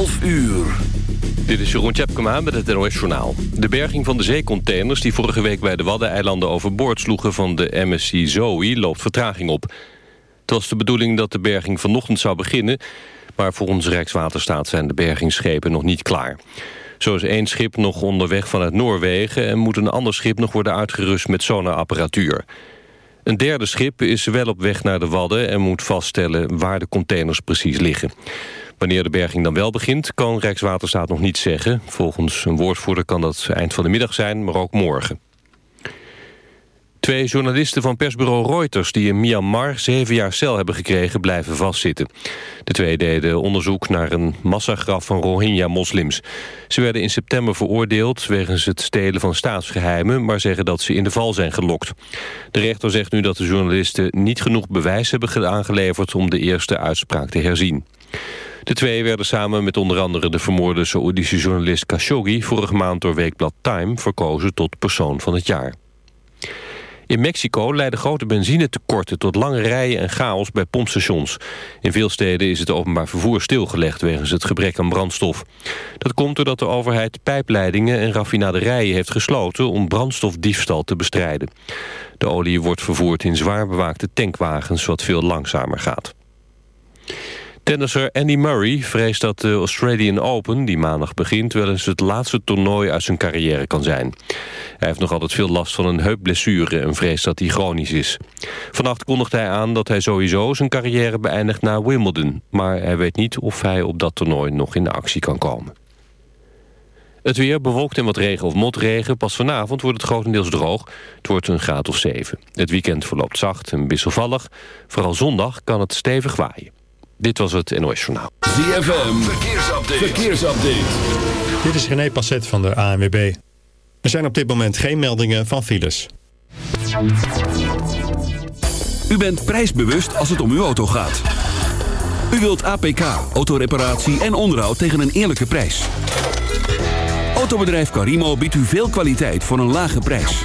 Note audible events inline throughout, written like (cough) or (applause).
12 uur. Dit is Jeroen Tjepkema met het NOS Journaal. De berging van de zeecontainers die vorige week bij de Waddeneilanden overboord sloegen van de MSC Zoe loopt vertraging op. Het was de bedoeling dat de berging vanochtend zou beginnen, maar volgens Rijkswaterstaat zijn de bergingsschepen nog niet klaar. Zo is één schip nog onderweg vanuit Noorwegen en moet een ander schip nog worden uitgerust met sonarapparatuur. Een derde schip is wel op weg naar de Wadden en moet vaststellen waar de containers precies liggen. Wanneer de berging dan wel begint, kan Rijkswaterstaat nog niet zeggen. Volgens een woordvoerder kan dat eind van de middag zijn, maar ook morgen. Twee journalisten van persbureau Reuters die in Myanmar zeven jaar cel hebben gekregen blijven vastzitten. De twee deden onderzoek naar een massagraf van Rohingya-moslims. Ze werden in september veroordeeld wegens het stelen van staatsgeheimen, maar zeggen dat ze in de val zijn gelokt. De rechter zegt nu dat de journalisten niet genoeg bewijs hebben aangeleverd om de eerste uitspraak te herzien. De twee werden samen met onder andere de vermoorde Saoedische journalist Khashoggi... vorige maand door weekblad Time verkozen tot persoon van het jaar. In Mexico leiden grote benzinetekorten tot lange rijen en chaos bij pompstations. In veel steden is het openbaar vervoer stilgelegd wegens het gebrek aan brandstof. Dat komt doordat de overheid pijpleidingen en raffinaderijen heeft gesloten om brandstofdiefstal te bestrijden. De olie wordt vervoerd in zwaar bewaakte tankwagens wat veel langzamer gaat. Tennisser Andy Murray vreest dat de Australian Open, die maandag begint... wel eens het laatste toernooi uit zijn carrière kan zijn. Hij heeft nog altijd veel last van een heupblessure en vreest dat die chronisch is. Vannacht kondigt hij aan dat hij sowieso zijn carrière beëindigt na Wimbledon. Maar hij weet niet of hij op dat toernooi nog in de actie kan komen. Het weer bewolkt en wat regen of motregen. Pas vanavond wordt het grotendeels droog. Het wordt een graad of 7. Het weekend verloopt zacht en wisselvallig. Vooral zondag kan het stevig waaien. Dit was het NOS Journaal. ZFM, verkeersupdate. verkeersupdate. Dit is René Passet van de ANWB. Er zijn op dit moment geen meldingen van files. U bent prijsbewust als het om uw auto gaat. U wilt APK, autoreparatie en onderhoud tegen een eerlijke prijs. Autobedrijf Carimo biedt u veel kwaliteit voor een lage prijs.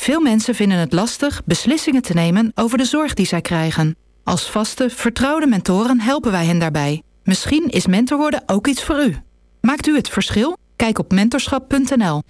Veel mensen vinden het lastig beslissingen te nemen over de zorg die zij krijgen. Als vaste, vertrouwde mentoren helpen wij hen daarbij. Misschien is mentor worden ook iets voor u. Maakt u het verschil? Kijk op mentorschap.nl.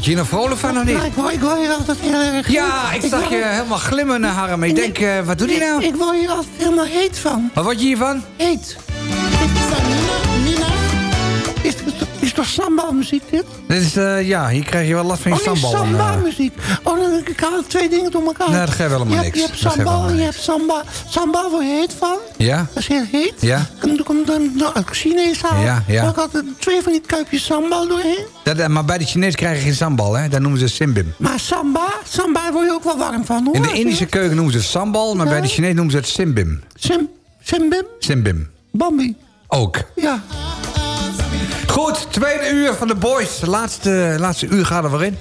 word je hier nog vrolijk van of niet? Ja, ik word, ik word hier altijd heel erg... Ja, ik zag je helemaal glimmen, Harm. Ik denk, eh, wat doet hij nou? Ik, ik word hier altijd helemaal heet van. Wat word je hiervan? Heet. Toch samba-muziek dit? Dit is, eh, ja, hier krijg je wel last van je oh, nee, sambal. samba-muziek. Oh, dan ik haal twee dingen door elkaar. Nee, dat geeft helemaal je niks. Je hebt samba, je hebt samba. Samba word je heet van. Ja? Dat is heel heet. Ja. Dan komt dan Chinees haal. Ja, ja. Dan altijd twee van die kuipjes sambal doorheen. Dat, eh, maar bij de Chinees krijg je geen sambal, hè? Dat noemen ze simbim. Maar samba, samba word je ook wel warm van, hoor. In de Indische keuken noemen ze het sambal, maar bij de Chinees noemen ze het simbim. Sim, simbim, Simbim. bambi. Ook. Ja. Goed, tweede uur van de boys. De laatste, laatste uur gaat er weer in.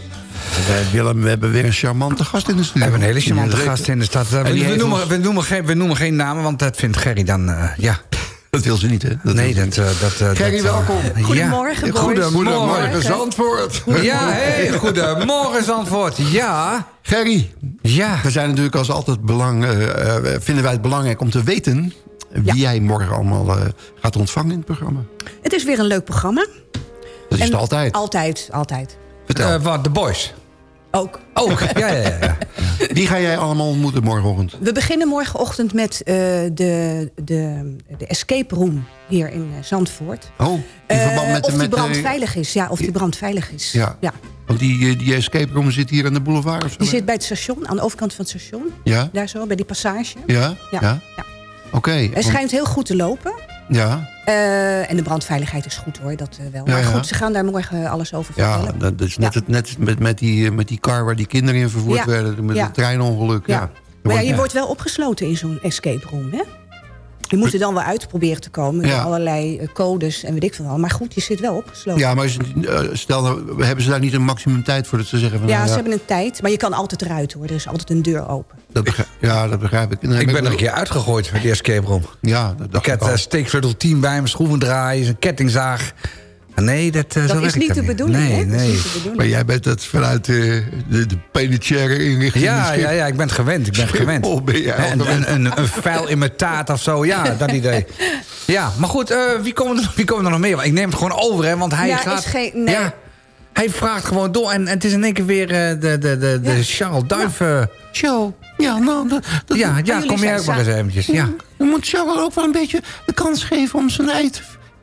Eh, Willem, we hebben weer een charmante gast in de studio. We hebben een hele charmante Ja, gast in de stad. En We, noemen, we, noemen geen, we noemen geen namen, want dat vindt Gerry dan... eh, ja. (laughs) Dat wil ze niet, hè? Dat nee, dat... eh, dat eh, Gerry, eh, welkom. ja. Goedemorgen, boys. Goedemorgen. Goedemorgen, Zandvoort. (laughs) Ja, hey, goedemorgen Zandvoort. Ja. Gerry, Ja. we zijn natuurlijk als altijd belang, eh, eh, vinden wij het belangrijk om te weten... wie jij morgen allemaal eh, gaat ontvangen in het programma. Het is weer een leuk programma. Dat is En het altijd. Altijd, altijd. Vertel. Eh, wat, de boys. Ook. Ook, ja, ja, ja. ja. (laughs) Wie ga jij allemaal ontmoeten morgenochtend? We beginnen morgenochtend met eh, de, de, de escape room hier in Zandvoort. Oh, in verband met... of die met, brand eh, veilig is. Ja, of die brand veilig is. Ja. ja. Want die, die escape room zit hier aan de boulevard of zo? Die zit bij het station, aan de overkant van het station. Ja? Daar zo, bij die passage. Ja? Ja. Ja? Ja. Oké. Hij want- schijnt heel goed te lopen. Ja, Eh, en de brandveiligheid is goed hoor, dat eh, wel. Ja, maar ja. goed, ze gaan daar morgen alles over ja vertellen. dat is net, Ja. het, net met, met, die, eh, met die car waar die kinderen in vervoerd Ja. werden. Met Ja. het treinongeluk. Ja. Ja. Maar ja, je wordt wel opgesloten in zo'n escape room, hè? Je moet er dan wel uit proberen te komen. Ja. Met allerlei eh, codes en weet ik veel wel. Maar goed, je zit wel opgesloten. Ja, maar is eh, stel, nou, hebben ze daar niet een maximum tijd voor dat ze zeggen van... Ja, nou ze hebben een tijd, maar je kan altijd eruit hoor. Er is altijd een deur open. dat begrijp, ja, dat begrijp ik. Nee, Ik ben er een keer uitgegooid met die escape room. Ja, dat Ik dacht had ik al. uh, steeksleutel 10 bij me, schroevendraaiers, een kettingzaag. Nee, dat, eh, Dat zo is werkt niet dat de bedoeling, Nee, hè? Dat is nee. niet de bedoeling. Maar jij bent dat vanuit eh, de, de penitentiaire inrichting... Ja, Schip- ja, ja, ik ben het gewend. Ik ben het gewend. Schiphol ben Hè, een, een, een, vuil in mijn taart of zo, ja, (laughs) dat idee. Ja, maar goed, eh, wie, komen er, wie komen er nog meer? Ik neem het gewoon over, hè, want hij Ja, gaat... is geen- nee. Ja, hij vraagt gewoon door en, en het is in één keer weer eh, de, de, de, de Charles Duif... eh, Show. Ja, nou, dat, dat, ja, ja, kom jij ook maar eens eventjes. Ja. je moet Charles ook wel een beetje de kans geven om zijn ei te,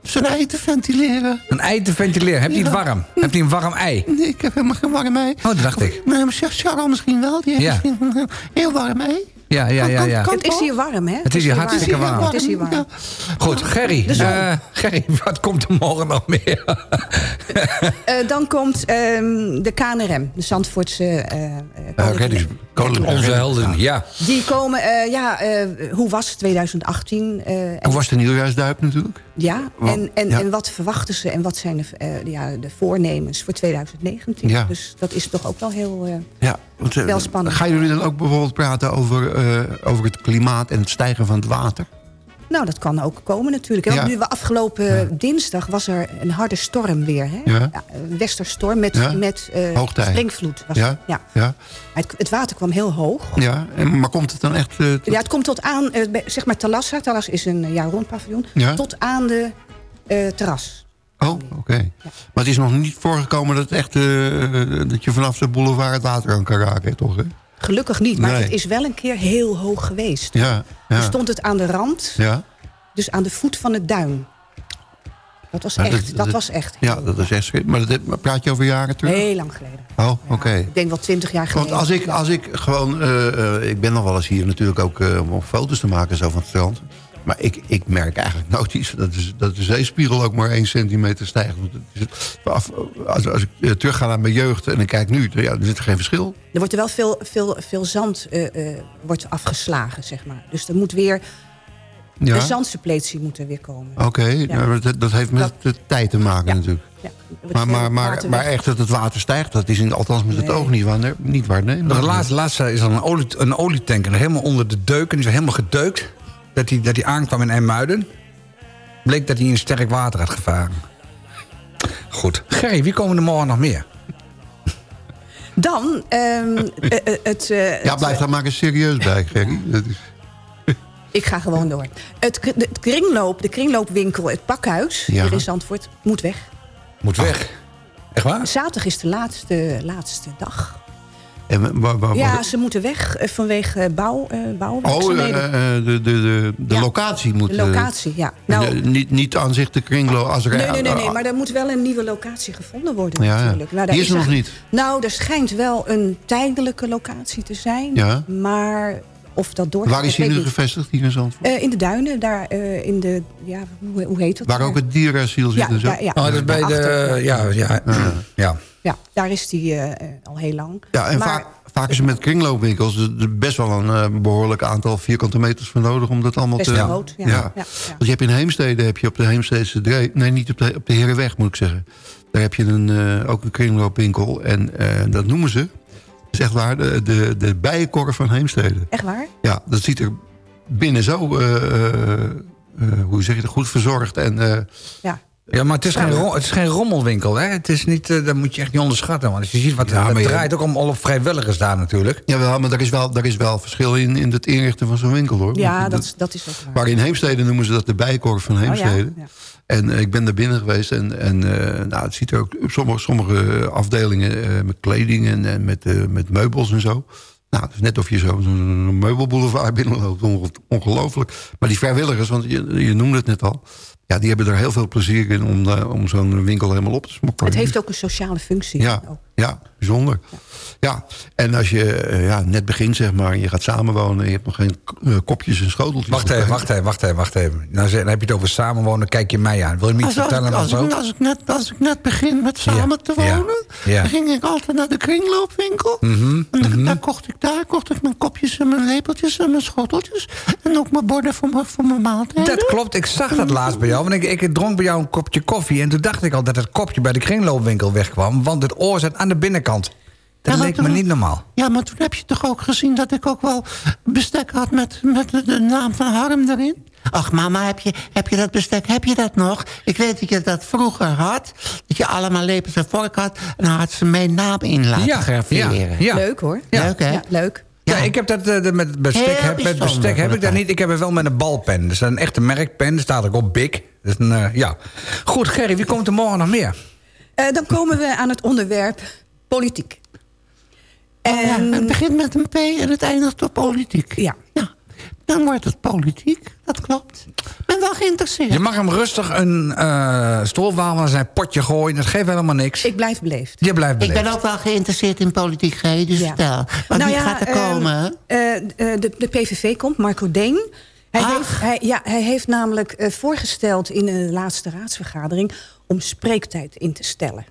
zijn ei te ventileren. Een ei te ventileren. Heb je het warm? Heb je een warm ei? Nee, ik heb helemaal geen warm ei. Oh, dat dacht ik. Nee, maar Charles misschien wel. Die heeft Ja. misschien een heel warm ei. Ja, ja, ja. ja. Het is hier warm, hè? Het is hier hartstikke warm. Het is hier warm. Ja. Goed, Gerry. Zon. eh, (laughs) Gerry, wat komt er morgen nog meer? Eh, dan komt ehm, de KNRM, de Zandvoortse... eh, eh, Onze helden, ja. Die komen, eh, ja, eh, hoe was 2018? eh, en Hoe was de nieuwjaarsduik natuurlijk? Ja, Want- en, en, ja. en wat verwachten ze en wat zijn de, eh, ja, de voornemens voor 2019? Ja. Dus dat is toch ook wel heel... eh, Ja, want, Wel spannend. Gaan jullie dan ook bijvoorbeeld praten over, eh, over het klimaat en het stijgen van het water? Nou, dat kan ook komen natuurlijk. Ja. nu, afgelopen dinsdag was er een harde storm weer. Hè? Ja. een westerstorm met, met eh, springvloed. Was Ja? het. Ja. Ja, Het, het water kwam heel hoog. ja. En, maar komt het dan echt... eh, tot- Ja, het komt tot aan, eh, zeg maar Talassa. Talassa is een ja, rond paviljoen. Ja. Tot aan de terras. Oh, oké. Maar het is nog niet voorgekomen dat, het echt, dat je vanaf de boulevard het water aan kan raken, toch? Hè? Gelukkig niet, maar Nee. het is wel een keer heel hoog geweest. Ja, ja. stond het aan de rand, ja. dus aan de voet van het duin. Dat was echt, dat, was echt Ja, dat is echt Maar dat, maar praat je over jaren terug? heel lang geleden. Oh, oké. Ik denk wel twintig jaar Want geleden. als ik, als ik gewoon... eh, eh, ik ben nog wel eens hier natuurlijk ook eh, om foto's te maken zo van het strand. Maar ik, ik merk eigenlijk nooit iets dat, is, dat de zeespiegel ook maar één centimeter stijgt. Want het is- af- Als, als ik eh, terugga naar mijn jeugd en ik kijk nu, ja, er zit geen verschil. Er wordt er wel veel, veel, veel zand eh, eh, wordt afgeslagen, zeg maar. Dus er moet weer... Ja? De zandsuppletie moet er weer komen. Oké, Ja. nou, dat, dat heeft met Dat- de tijd te maken Ja. natuurlijk. Maar, maar, maar, maar echt dat het water stijgt, dat is in, althans met het Nee. oog niet, waar, niet waarneembaar. De laatste, laatste is er een, olie, een olietanker helemaal onder de deuk. En die is helemaal gedeukt. Dat hij dat die aankwam in IJmuiden. Bleek dat hij in sterk water had gevaren. Goed. Gerry, wie komen er morgen nog meer? Dan, ehm, (laughs) eh, eh, het... eh, Ja, het, blijf daar maar eens serieus bij, Gerry. Ik ga gewoon door. Het, k- de, het kringloop, de kringloopwinkel, het pakhuis Ja. hier in Zandvoort, moet weg. Moet weg. Echt waar? Zaterdag is de laatste, laatste dag. En waar, waar, Ja, ze moeten weg eh, vanwege bouw, eh oh, bouwwerkzaamheden. eh, eh, de, de, de, de Ja. locatie moet... de locatie, ja. Nou, niet, niet aan zich de kringloop. Als er, Nee, nee, nee, nee, maar er moet wel een nieuwe locatie gevonden worden Ja, natuurlijk. Nou, daar Die is er nog niet. Nou, er schijnt wel een tijdelijke locatie te zijn. Ja. Maar of dat doorgaat, Waar is hij nu gevestigd, hier in Zandvoort? Eh, in de duinen, daar eh, in de, ja, hoe, hoe heet dat? Waar daar? ook het dierenasiel zit Ja, en zo? daar- ja. Oh, dat is bij de... Ja, ja, ja. Ja, daar is die eh, al heel lang. Ja, en Maar- vaak, vaak is er met kringloopwinkels er- er best wel een eh, behoorlijk aantal vierkante meters voor nodig om dat allemaal Best te... groot, ja. Ja, ja. Want je hebt in Heemstede, heb je op de Heemstedse Dree... Nee, niet op de, op de Herenweg moet ik zeggen. Daar heb je een, eh, ook een kringloopwinkel. En eh, dat noemen ze, is echt waar, de, de, de bijenkorf van Heemstede. Echt waar? Ja, dat ziet er binnen zo, eh, eh, eh, hoe zeg je dat, goed verzorgd. En, Ja. Ja, maar het is, geen, het is geen rommelwinkel, hè? Het is niet, eh, dat moet je echt niet onderschatten. Want als je ziet wat Ja, het draait ook om al op vrijwilligers daar natuurlijk. Jawel, maar er is wel, er is wel verschil in, in het inrichten van zo'n winkel, hoor. Ja, Want dat, is- dat is ook waar. Maar in Heemstede noemen ze dat de bijkorf van Heemstede. Oh ja, ja. En eh, ik ben daar binnen geweest. En, en eh, nou, het ziet er ook op sommige, sommige afdelingen eh, met kleding en, en met, eh, met meubels en zo. Nou, het is net of je zo zo'n meubelboulevard binnenloopt. Onge- Ongelooflijk. Maar die vrijwilligers, want je, je noemde het net al. Ja, die hebben er heel veel plezier in om, eh, om zo'n winkel helemaal op te smokkelen. Het heeft ook een sociale functie. Ja, ja bijzonder. Ja, en als je eh, ja, net begint, zeg maar, je gaat samenwonen... en je hebt nog geen eh, kopjes en schoteltjes. Wacht even, wacht even, wacht even, wacht even. Nou, zeg- dan heb je het over samenwonen, kijk je mij aan. Wil je me iets Als, als, vertellen als, dan zo? ik, als, ik net, als ik net begin met samen te wonen... ja. dan ging ik altijd naar de kringloopwinkel. Mhm, en dan, mhm. daar kocht ik, daar kocht ik mijn kopjes en mijn lepeltjes en mijn schoteltjes. En ook mijn borden voor mijn, voor mijn maaltijden. Dat klopt, ik zag dat laatst bij jou. Want ik, ik dronk bij jou een kopje koffie. En toen dacht ik al dat het kopje bij de kringloopwinkel wegkwam. Want het oor zat aan de binnenkant. Dat Ja, leek me niet normaal. Ja, maar toen heb je toch ook gezien dat ik ook wel bestek had met, met de, de naam van Harm erin? Ach, mama, heb je, heb je dat bestek? Heb je dat nog? Ik weet dat je dat vroeger had. Dat je allemaal lepels en vork had. En dan had ze mijn naam in laten Ja, graveren. ja, ja. Leuk hoor. Leuk, hè? Ja, leuk. Ja, ik heb dat eh, met bestek, heb, met bestek heb ik dat niet. Ik heb het wel met een balpen. Dat is een echte merkpen. Er staat ook op Big. Dat is een, eh, ja. Goed, Gerry, wie komt er morgen nog meer? Eh, dan komen we aan het onderwerp politiek. Oh ja, het begint met een P en het eindigt op politiek. ja. Ja, dan wordt het politiek. Dat klopt. Ik ben wel geïnteresseerd. Je mag hem rustig een uh, stolwaal aan zijn potje gooien. Dat geeft helemaal niks. Ik blijf beleefd. Je blijft Ik beleefd. ben ook wel geïnteresseerd in politiek, G, dus Ja. vertel. Want Nou wie ja, gaat er ehm, komen? eh, eh, de, de PVV komt, Marco Deen. Hij Ach. heeft, hij, ja, hij heeft namelijk eh, voorgesteld in de laatste raadsvergadering... om spreektijd in te stellen.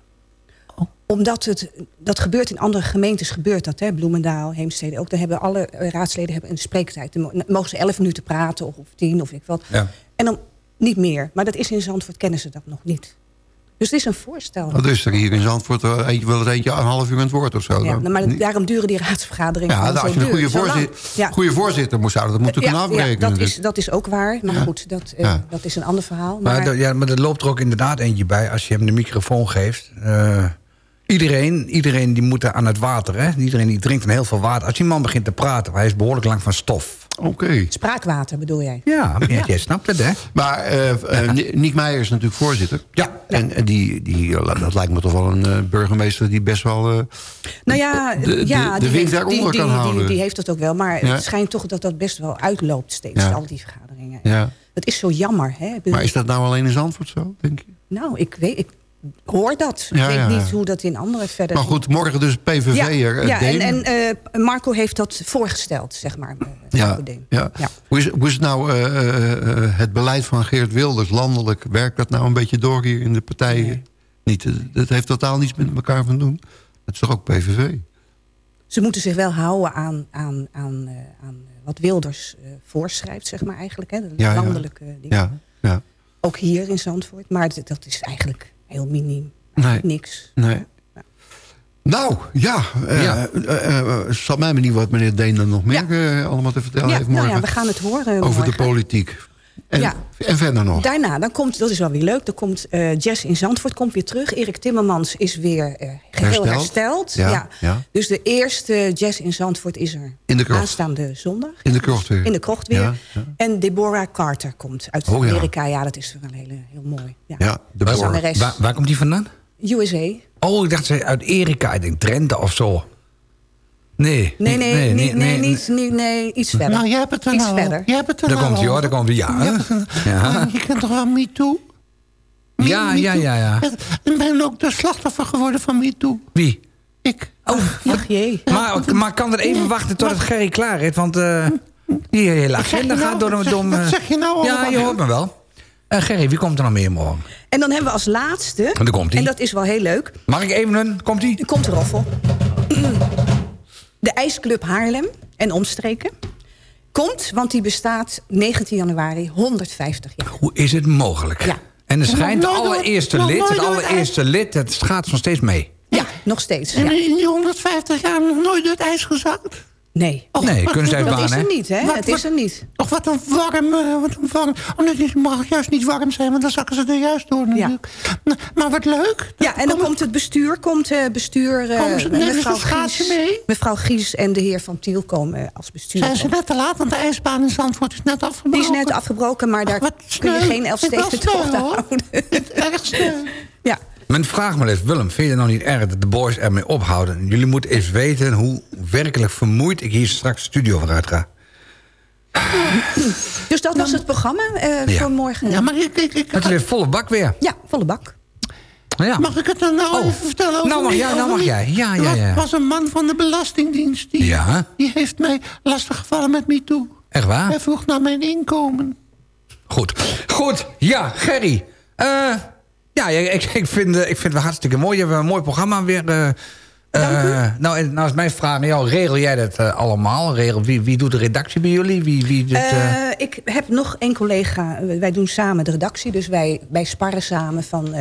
Oh. Omdat het, dat gebeurt in andere gemeentes, gebeurt dat. Hè? Bloemendaal, Heemstede ook. Daar hebben alle eh, raadsleden hebben een spreektijd. Dan mo- mogen ze elf minuten praten of, of tien of ik wat. Ja. En dan niet meer. Maar dat is in Zandvoort, kennen ze dat nog niet. Dus het is een voorstel. Wat is er hier in Zandvoort? eh, Eentje, wel het eentje een half uur aan het woord of zo? Ja, dan? maar daarom duren die raadsvergaderingen ja, nou, als zo je een goede, voorzitter, Ja. goede voorzitter moest zouden, dat moeten kunnen ja, afbreken. ja, dat, natuurlijk. is, dat is ook waar. Maar Ja. goed, dat, eh, Ja. dat is een ander verhaal. Maar, Maar, er- ja, maar er loopt er ook inderdaad eentje bij als je hem de microfoon geeft. Eh, iedereen, iedereen die moet aan het water. Hè? Iedereen die drinkt dan heel veel water. Als die man begint te praten, hij is behoorlijk lang van stof. Oké. spraakwater bedoel jij? Ja, maar jij snapt het, hè? Maar eh eh, Niek Meijer is natuurlijk voorzitter. Ja. En, en die, die, eh, dat lijkt me toch wel een eh, burgemeester die best wel... eh, Nou ja, de- ja de die, wind daaronder kan die, houden. Die, die heeft dat ook wel. Maar Ja. het schijnt toch dat dat best wel uitloopt steeds, Ja. al die vergaderingen. ja. Dat is zo jammer. Hè? Maar is dat nou alleen in Zandvoort zo, denk je? Nou, ik weet... Ik hoor dat. Ja, ik weet ja, niet hoe dat in andere verder... Maar goed, morgen dus PVV'er. eh, ja en, eh, Marco heeft dat voorgesteld, zeg maar. eh, Ja, ja. Ja. Hoe, is, hoe is het nou het beleid van Geert Wilders landelijk? Werkt dat nou een beetje door hier in de partijen? Niet, dat heeft totaal niets met elkaar van doen. Dat is toch ook PVV? Ze moeten zich wel houden aan, aan, aan, aan wat Wilders voorschrijft, zeg maar eigenlijk. Hè, de landelijke dingen. Ja, ja. Ook hier in Zandvoort. Maar dat, dat is eigenlijk heel miniem. Nee. Niks. Nee. Nou, ja. eh, Ja. eh, eh, het zal mij benieuwen wat meneer Deen dan nog meer eh, allemaal te vertellen Ja, heeft nou morgen. ja, we gaan het horen over morgen. de politiek. En, Ja. en verder nog. Daarna, dan komt, dat is wel weer leuk, dan komt eh, Jazz in Zandvoort komt weer terug. Erik Timmermans is weer eh, geheel Hersteld. hersteld. Ja, ja. Dus de eerste Jazz in Zandvoort is er In de krocht. aanstaande zondag. In de krocht weer. In de krocht weer. Ja, ja. En Deborah Carter komt uit Oh, ja. Amerika. Ja, dat is wel een hele, heel mooi. Ja. De zangeres. waar komt die vandaan? USA. Oh, ik dacht ze uit Erika, ik denk Drenthe of zo. Nee. Nee, nee, nee, niet, nee, nee, niet, niet, nee, iets verder. Nou, jij hebt het er iets nou verder. Jij hebt het er Daar nou komt hij hoor, daar komt hij. Ja, Je ja. Je kent toch wel MeToo? Me- Ja, Me ja, Too. ja, ja. Ik ben ook de slachtoffer geworden van MeToo. Wie? Ik. Oh, Ach jee. maar, maar kan er even wachten tot het Gerry klaar is? Want eh, die hele agenda je nou? gaat door een dom... wat eh, zeg je nou Ja, je hoort me wel. Eh Gerry, wie komt er nog meer morgen? En dan hebben we als laatste... En komt-ie. En dat is wel heel leuk. Mag ik even een... Komt ie? Er komt de roffel. De IJsclub Haarlem en omstreken. Komt, want die bestaat 19 januari 150 jaar. Hoe is het mogelijk? Ja. En er schijnt het door- allereerste lid, het allereerste lid, het gaat nog steeds mee. Ja, nog steeds. En Ja. in die 150 jaar nog nooit door het ijs gezakt? Nee. Och, Nee, kunstijsbaan, Dat is hè? er niet, hè? Wat- Het is er niet. Och, wat een warm... wat een warm oh, nee, het mag juist niet warm zijn, want dan zakken ze er juist door natuurlijk. Maar wat leuk. Ja, en dan komt het bestuur, komt eh, bestuur... eh, Komen ze- nemen ze mevrouw, Gies, mee? mevrouw Gies en de heer Van Tiel komen als bestuur. Zijn ze net te laat, want de ijsbaan in Zandvoort is net afgebroken. Die is net afgebroken, maar daar kun je geen Vind Elfsteden ik wel tocht sneu, hoor. houden. Erg sneu. Ja. Men vraagt me eens, Willem, vind je het nou niet erg dat de boys ermee ophouden? Jullie moeten eens weten hoe werkelijk vermoeid ik hier straks de studio vooruit ga. (clears throat) Dus dat was het programma eh, Ja. voor morgen. Ja, maar ik, ik, ik, Het is weer volle bak weer. Ja, volle bak. Ja. Mag ik het dan nou Oh. even vertellen over Nou mag jij, nou over mag jij. Ja, Er ja, was- ja. was een man van de Belastingdienst. Die, Ja. die heeft mij lastiggevallen met MeToo. Echt waar? Hij vroeg naar mijn inkomen. Goed. Goed. Ja, Gerry. Eh, ja, ik, ik, vind, eh, ik vind het hartstikke mooi. Je hebt een mooi programma weer. eh, eh, nou, en nou is mijn vraag aan jou. Regel jij dat allemaal? Regel, wie, wie doet de redactie bij jullie? Wie, wie doet, ik heb nog één collega. Wij doen samen de redactie. Dus wij, wij sparren samen van...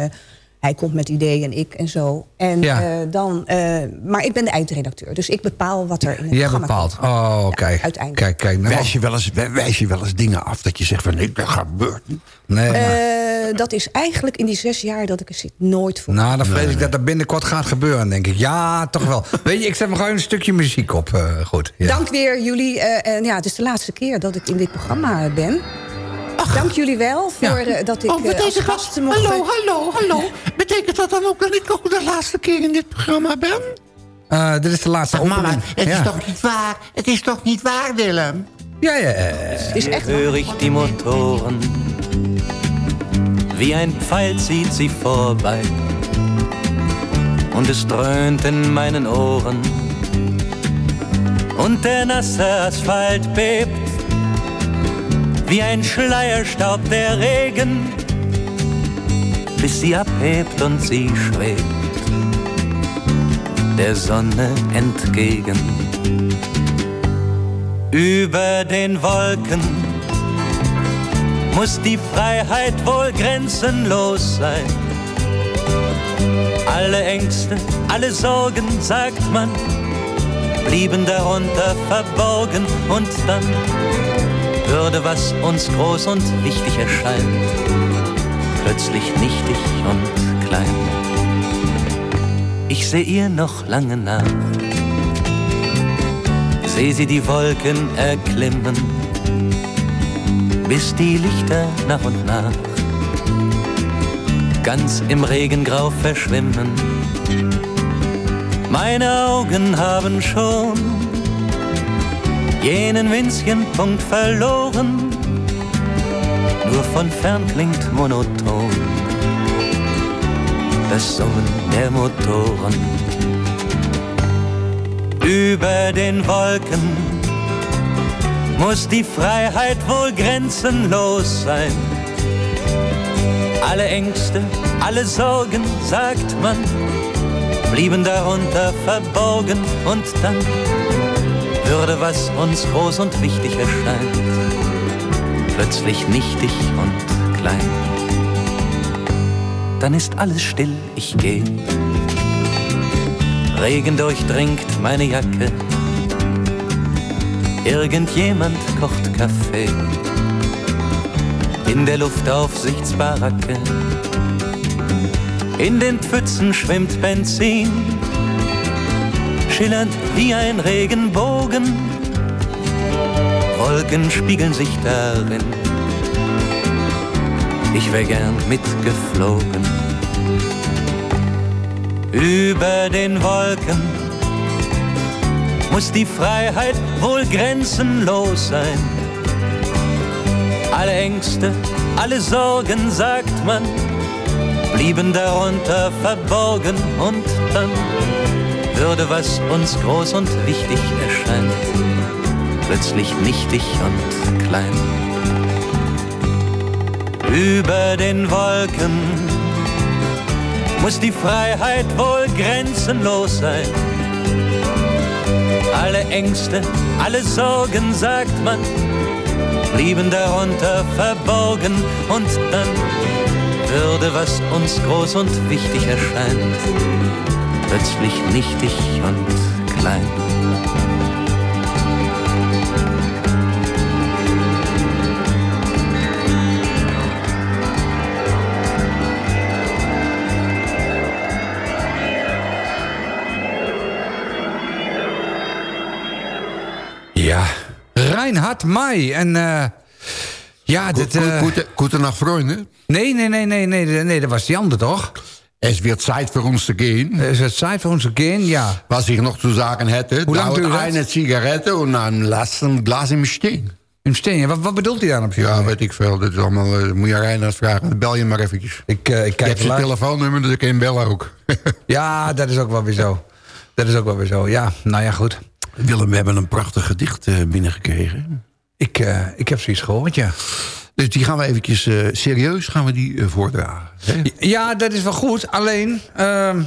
hij komt met ideeën en ik en zo. En, Ja. eh, dan, eh, maar ik ben de eindredacteur. Dus ik bepaal wat er in het Jij programma bepaalt. komt. Oh, kijk. uiteindelijk. Kijk, kijk. Nou, Wijs je, wel eens, wij- wijs je wel eens dingen af dat je zegt van nee, dat gebeurt niet. nee, maar- Eh, dat is eigenlijk in die zes jaar dat ik er zit nooit voor. nou, dan vrees ik dat dat binnenkort gaat gebeuren, denk ik. Ja, toch wel. (laughs) Weet je, ik zet me gewoon een stukje muziek op. eh, goed. Ja. Dank weer jullie. eh, en ja, het is de laatste keer dat ik in dit programma ben. Dank jullie wel voor eh, dat ik oh, eh, als betekent gast mocht... Hallo, hallo, hallo. Betekent dat dan ook dat ik ook de laatste keer in dit programma ben? Eh, dit is de laatste Ach, mama, opening. het ja. is toch niet waar? Het is toch niet waar, Willem? Ja, ja, ja. Het is echt höre ich die Motoren. Wie ein Pfeil zieht sie vorbei. Und es dröhnt in meinen Ohren. Und der nasse Asphalt bebt. Wie ein Schleierstaub der Regen. Bis sie abhebt und sie schwebt. Der Sonne entgegen. Über den Wolken muss die Freiheit wohl grenzenlos sein. Alle Ängste, alle Sorgen, sagt man, blieben darunter verborgen und dann würde, was uns groß und wichtig erscheint, plötzlich nichtig und klein. Ich seh ihr noch lange nach, seh sie die Wolken erklimmen, bis die Lichter nach und nach ganz im Regengrau verschwimmen. Meine Augen haben schon jenen winzigen Punkt verloren, nur von fern klingt monoton das Summen der Motoren. Über den Wolken muss die Freiheit wohl grenzenlos sein. Alle Ängste, alle Sorgen, sagt man, blieben darunter verborgen und dann würde, was uns groß und wichtig erscheint, plötzlich nichtig und klein. Dann ist alles still, ich geh. Regen durchdringt meine Jacke. Irgendjemand kocht Kaffee. In der Luftaufsichtsbaracke. In den Pfützen schwimmt Benzin. Schillernd wie ein Regenbogen. Wolken spiegeln sich darin. Ich wär gern mitgeflogen. Über den Wolken muss die Freiheit wohl grenzenlos sein. Alle Ängste, alle Sorgen, sagt man, blieben darunter verborgen und dann würde, was uns groß und wichtig erscheint, plötzlich nichtig und klein. Über den Wolken muss die Freiheit wohl grenzenlos sein. Alle Ängste, alle Sorgen, sagt man, blieben darunter verborgen und dann würde, was uns groß und wichtig erscheint, plötzlich nichtig und klein. Ja, Reinhard Mai. En eh ja, dit... eh Gute, gute Nacht, Freunde. Nee, nee, nee, nee, nee, nee, dat was die andere toch? Es wird Zeit für uns zu gehen. Es wird Zeit für uns zu gehen, ja. Was ich noch zu sagen hätte, Hoe dauert duurt dat? eine Zigarette und dann lassen Glas im Stehen. Im Steen, ja. wat, wat bedoelt hij dan op zich? Ja, weet ik veel. Dat is allemaal, eh, moet je aan Reinhard vragen. Bel je maar eventjes. Ik, eh, ik Je kijk hebt zijn live. telefoonnummer, dus ik kan hem bellen ook. (laughs) Ja, dat is ook wel weer zo. Dat is ook wel weer zo, ja. Nou ja, goed. Willem, we hebben een prachtig gedicht eh, binnengekregen. Ik, ik heb zoiets gehoord, ja. Dus die gaan we eventjes eh, serieus gaan we die, eh, voordragen. hè? Ja, dat is wel goed. Alleen, ehm,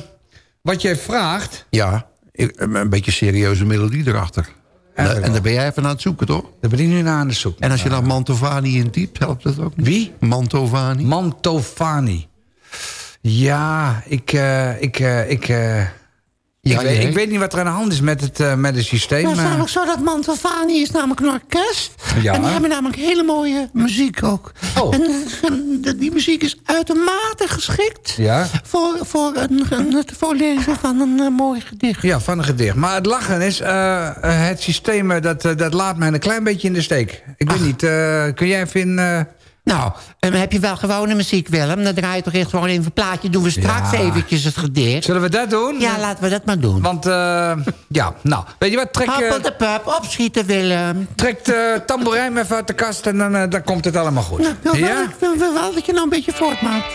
wat jij vraagt... Ja, een beetje serieuze melodie erachter. En, en daar ben jij even aan het zoeken, toch? Daar ben ik nu naar aan het zoeken. En als je dan Mantovani in typt, helpt dat ook niet? Wie? Mantovani. Mantovani. Ja, ik... eh, ik, ik, Ja, ik, weet, jij? ik weet niet wat er aan de hand is met het, eh, met het systeem. Ja, het is eh. namelijk zo dat Mantovani is namelijk een orkest. Ja. En die hebben namelijk hele mooie muziek ook. Oh. En die muziek is uitermate geschikt... Ja? voor, voor een, een- het voorlezen van een eh, mooi gedicht. Ja, van een gedicht. Maar het lachen is, het systeem dat, dat laat mij een klein beetje in de steek. Ik weet niet, eh, kun jij even... in, eh, Nou, heb je wel gewone muziek, Willem? Dan draai je toch echt gewoon even een plaatje. Doen we straks Ja. eventjes het gedicht. Zullen we dat doen? Ja, laten we dat maar doen. Want, eh, ja, nou, weet je wat, trek, Hop eh, de pub, opschieten, Willem. trek de tamboerijn (laughs) even uit de kast en dan, eh, dan komt het allemaal goed. Wil, wel, Ja? ik wil wel dat je nou een beetje voortmaakt.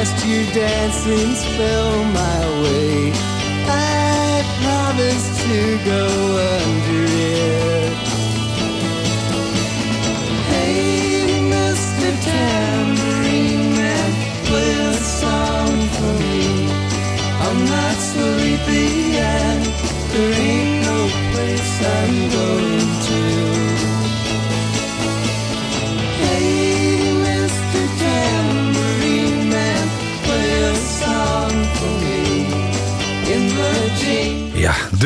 Cast your dancing spell my way. I promise to go under it. Hey, Mr. Tambourine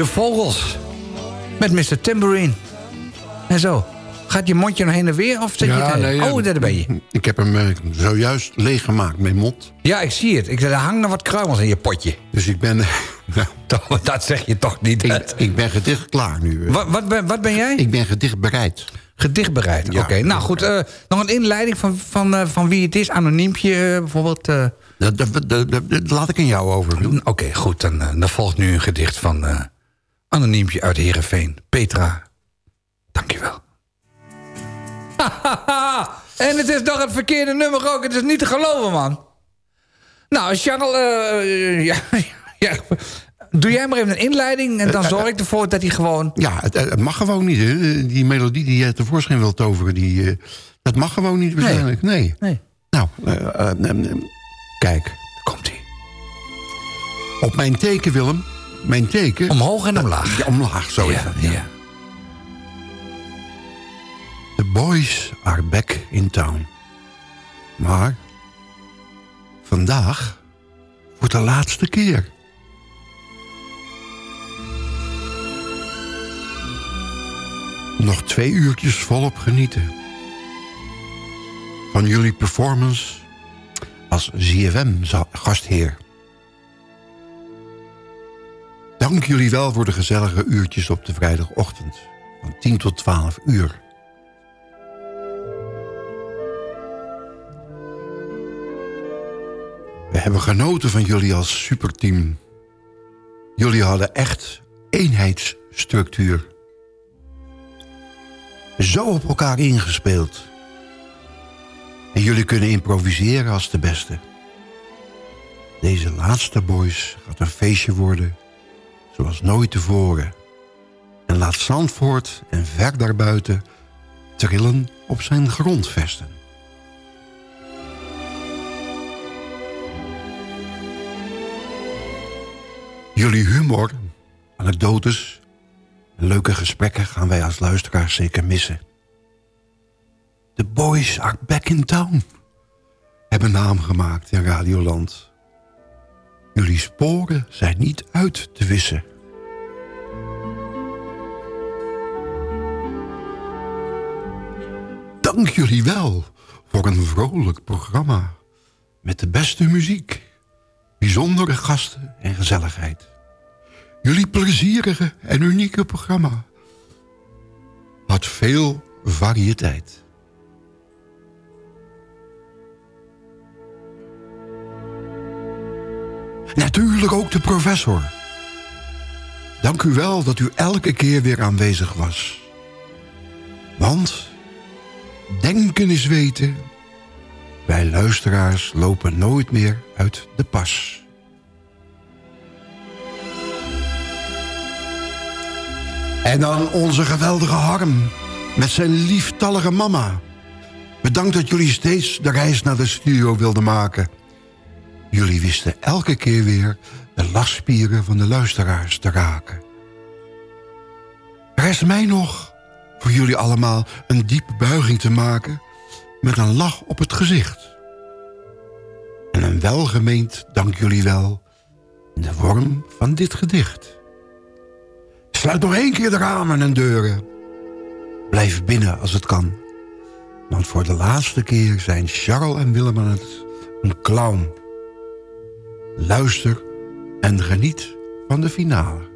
de vogels. Met Mr. Tambourine. En zo. Gaat je mondje nog heen en weer of zit je het nee, Oh, daar ben je. Ik heb hem eh, zojuist leeggemaakt, mijn mond. Ja, ik zie het. Ik, er hangen nog wat kruimels in je potje. Dus ik ben... (laughs) nou, Dat zeg je toch niet. ik, ik ben gedicht klaar nu. eh. Wat, wat, ben, wat ben jij? Ik ben gedicht bereid. Gedicht bereid. Oké, nou goed. eh, nog een inleiding van, van, eh, van wie het is. Anoniempje eh, bijvoorbeeld. eh. Dat, dat, dat, dat- laat ik aan jou over doen. Oké, goed. Dan, eh, dan volgt nu een gedicht van eh, Anoniempje uit Heerenveen. Petra, dankjewel. en het is nog het verkeerde nummer ook. Het is niet te geloven, man. Nou, Charles, eh, ja, (laughs) ja, doe jij maar even een inleiding... en dan zorg ik ervoor dat hij gewoon... Ja, het, het mag gewoon niet. Hè? Die melodie die je tevoorschijn wil toveren, die, eh, dat mag gewoon niet waarschijnlijk. Nee. Nee. Nou, eh, eh, eh, eh, kijk. Komt-ie. Op mijn teken, Willem. Mijn teken. Omhoog en omlaag. Ja, omlaag, zo is Ja, dat. Ja. The boys are back in town. Maar vandaag voor de laatste keer. Nog twee uurtjes volop genieten. Van jullie performance als ZFM-gastheer. Dank jullie wel voor de gezellige uurtjes op de vrijdagochtend. Van 10 tot 12 uur. We hebben genoten van jullie als superteam. Jullie hadden echt eenheidsstructuur. Zo op elkaar ingespeeld. En jullie kunnen improviseren als de beste. Deze laatste boys gaat een feestje worden zoals nooit tevoren. En laat Zandvoort en ver daarbuiten trillen op zijn grondvesten. Jullie humor, anekdotes en leuke gesprekken gaan wij als luisteraars zeker missen. The boys are back in town. Hebben naam gemaakt in Radioland. Jullie sporen zijn niet uit te wissen. Dank jullie wel voor een vrolijk programma. Met de beste muziek, bijzondere gasten en gezelligheid. Jullie plezierige en unieke programma had veel variëteit. Natuurlijk ook de professor. Dank u wel dat u elke keer weer aanwezig was. Want denken is weten. Wij luisteraars lopen nooit meer uit de pas. En dan onze geweldige Harm met zijn lieftallige mama. Bedankt dat jullie steeds de reis naar de studio wilden maken. Jullie wisten elke keer weer de lachspieren van de luisteraars te raken. Rest mij nog voor jullie allemaal een diepe buiging te maken... met een lach op het gezicht. En een welgemeend dank jullie wel in de vorm van dit gedicht. Sluit nog één keer de ramen en deuren. Blijf binnen als het kan. Want voor de laatste keer zijn Charles en Willem aan het een clown. Luister en geniet van de finale.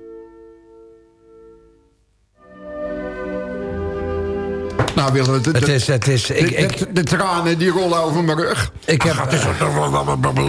Nou Willem, de, Het is, het is, ik, de, ik, de, de tranen die rollen over mijn rug. ik heb... Ach, het is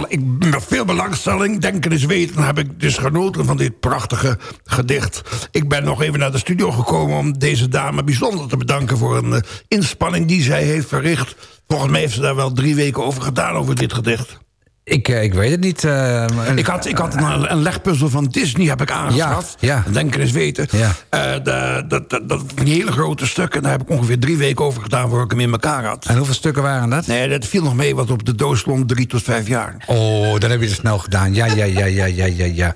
ik, met veel belangstelling, denken is weten... heb ik dus genoten van dit prachtige gedicht. Ik ben nog even naar de studio gekomen... om deze dame bijzonder te bedanken... voor een eh, inspanning die zij heeft verricht. Volgens mij heeft ze daar wel drie weken over gedaan... over dit gedicht. Ik, eh, ik weet het niet. eh, Ik had, ik had een, een legpuzzel van Disney heb ik aangeschaft. Ja, ja. Denken is weten. Ja. Eh, dat, dat, dat, die hele grote stukken, daar heb ik ongeveer drie weken over gedaan... voor ik hem in elkaar had. En hoeveel stukken waren dat? Nee, dat viel nog mee wat op de doos stond, drie tot vijf jaar. Oh, dat heb je er snel gedaan. Ja, ja, ja, ja, ja, ja, ja.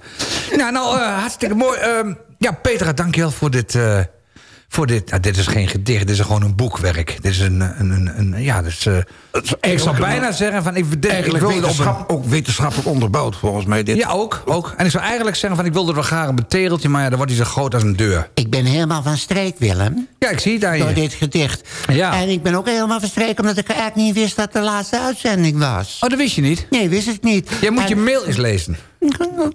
Nou, nou, hartstikke mooi. Ehm, ja, Petra, dankjewel voor dit... eh, voor dit, nou, dit is geen gedicht, dit is gewoon een boekwerk. Dit is een, een, een, een ja, dus, eh, ik zou bijna zeggen van, ik, Eigenlijk wetenschap, ook wetenschappelijk onderbouwd, volgens mij. Dit. ja, ook, ook. En ik zou eigenlijk zeggen van, ik wilde er wel graag een betegeltje, maar ja, dan wordt hij zo groot als een deur. Ik ben helemaal van streek, Willem. Ja, ik zie het aan Door dit gedicht. Ja. En ik ben ook helemaal van streek omdat ik eigenlijk niet wist dat de laatste uitzending was. Oh, dat wist je niet? Nee, wist ik niet. Jij moet je mail eens lezen.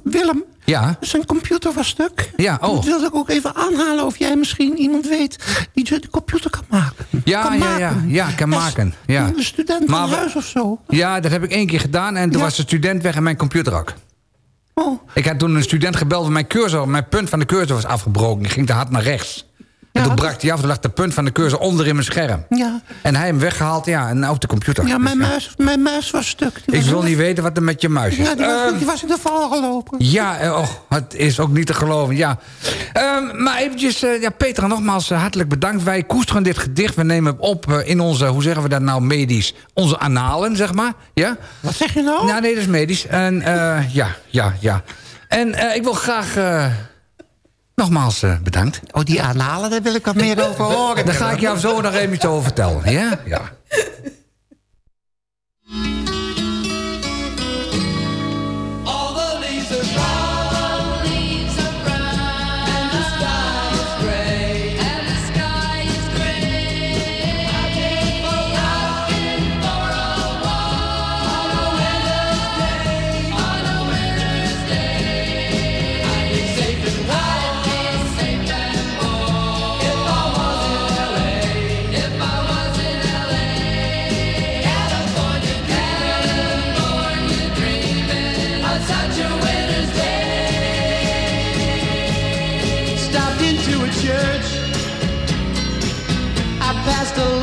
Willem, Ja? zijn computer was stuk. Ja, oh. Dat wilde ik ook even aanhalen of jij misschien iemand weet die de computer kan maken. Ja, kan ja, maken. ja, ja, kan maken. Ja. Een student Maar van huis of zo. ja, dat heb ik één keer gedaan en toen was de student weg en mijn computer ook. Oh. Ik had toen een student gebeld en mijn cursor, mijn punt van de cursor was afgebroken. Ik ging te hard naar rechts. En toen brak hij af, toen lag de punt van de cursor onder in mijn scherm. Ja, En hij hem weggehaald, ja, en op de computer. ja mijn, Dus, muis, mijn muis was stuk. Die Ik was wil niet weten wat er met je muis is. Ja, die was, Ehm, die was in de val gelopen. Ja, oh, het is ook niet te geloven, ja. Ehm, maar eventjes, eh, ja, Petra, nogmaals eh, hartelijk bedankt. Wij koesteren dit gedicht. We nemen het op in onze, hoe zeggen we dat nou, medisch? Onze analen, zeg maar. Ja? Wat zeg je nou? Ja, nee, dat is medisch. En ja, ja, ja. En ik wil graag... Nogmaals eh, bedankt. Oh, die aanhalen, daar wil ik wat meer (laughs) over horen. Daar ga ik jou zo nog even iets over vertellen. Ja? Ja. (laughs)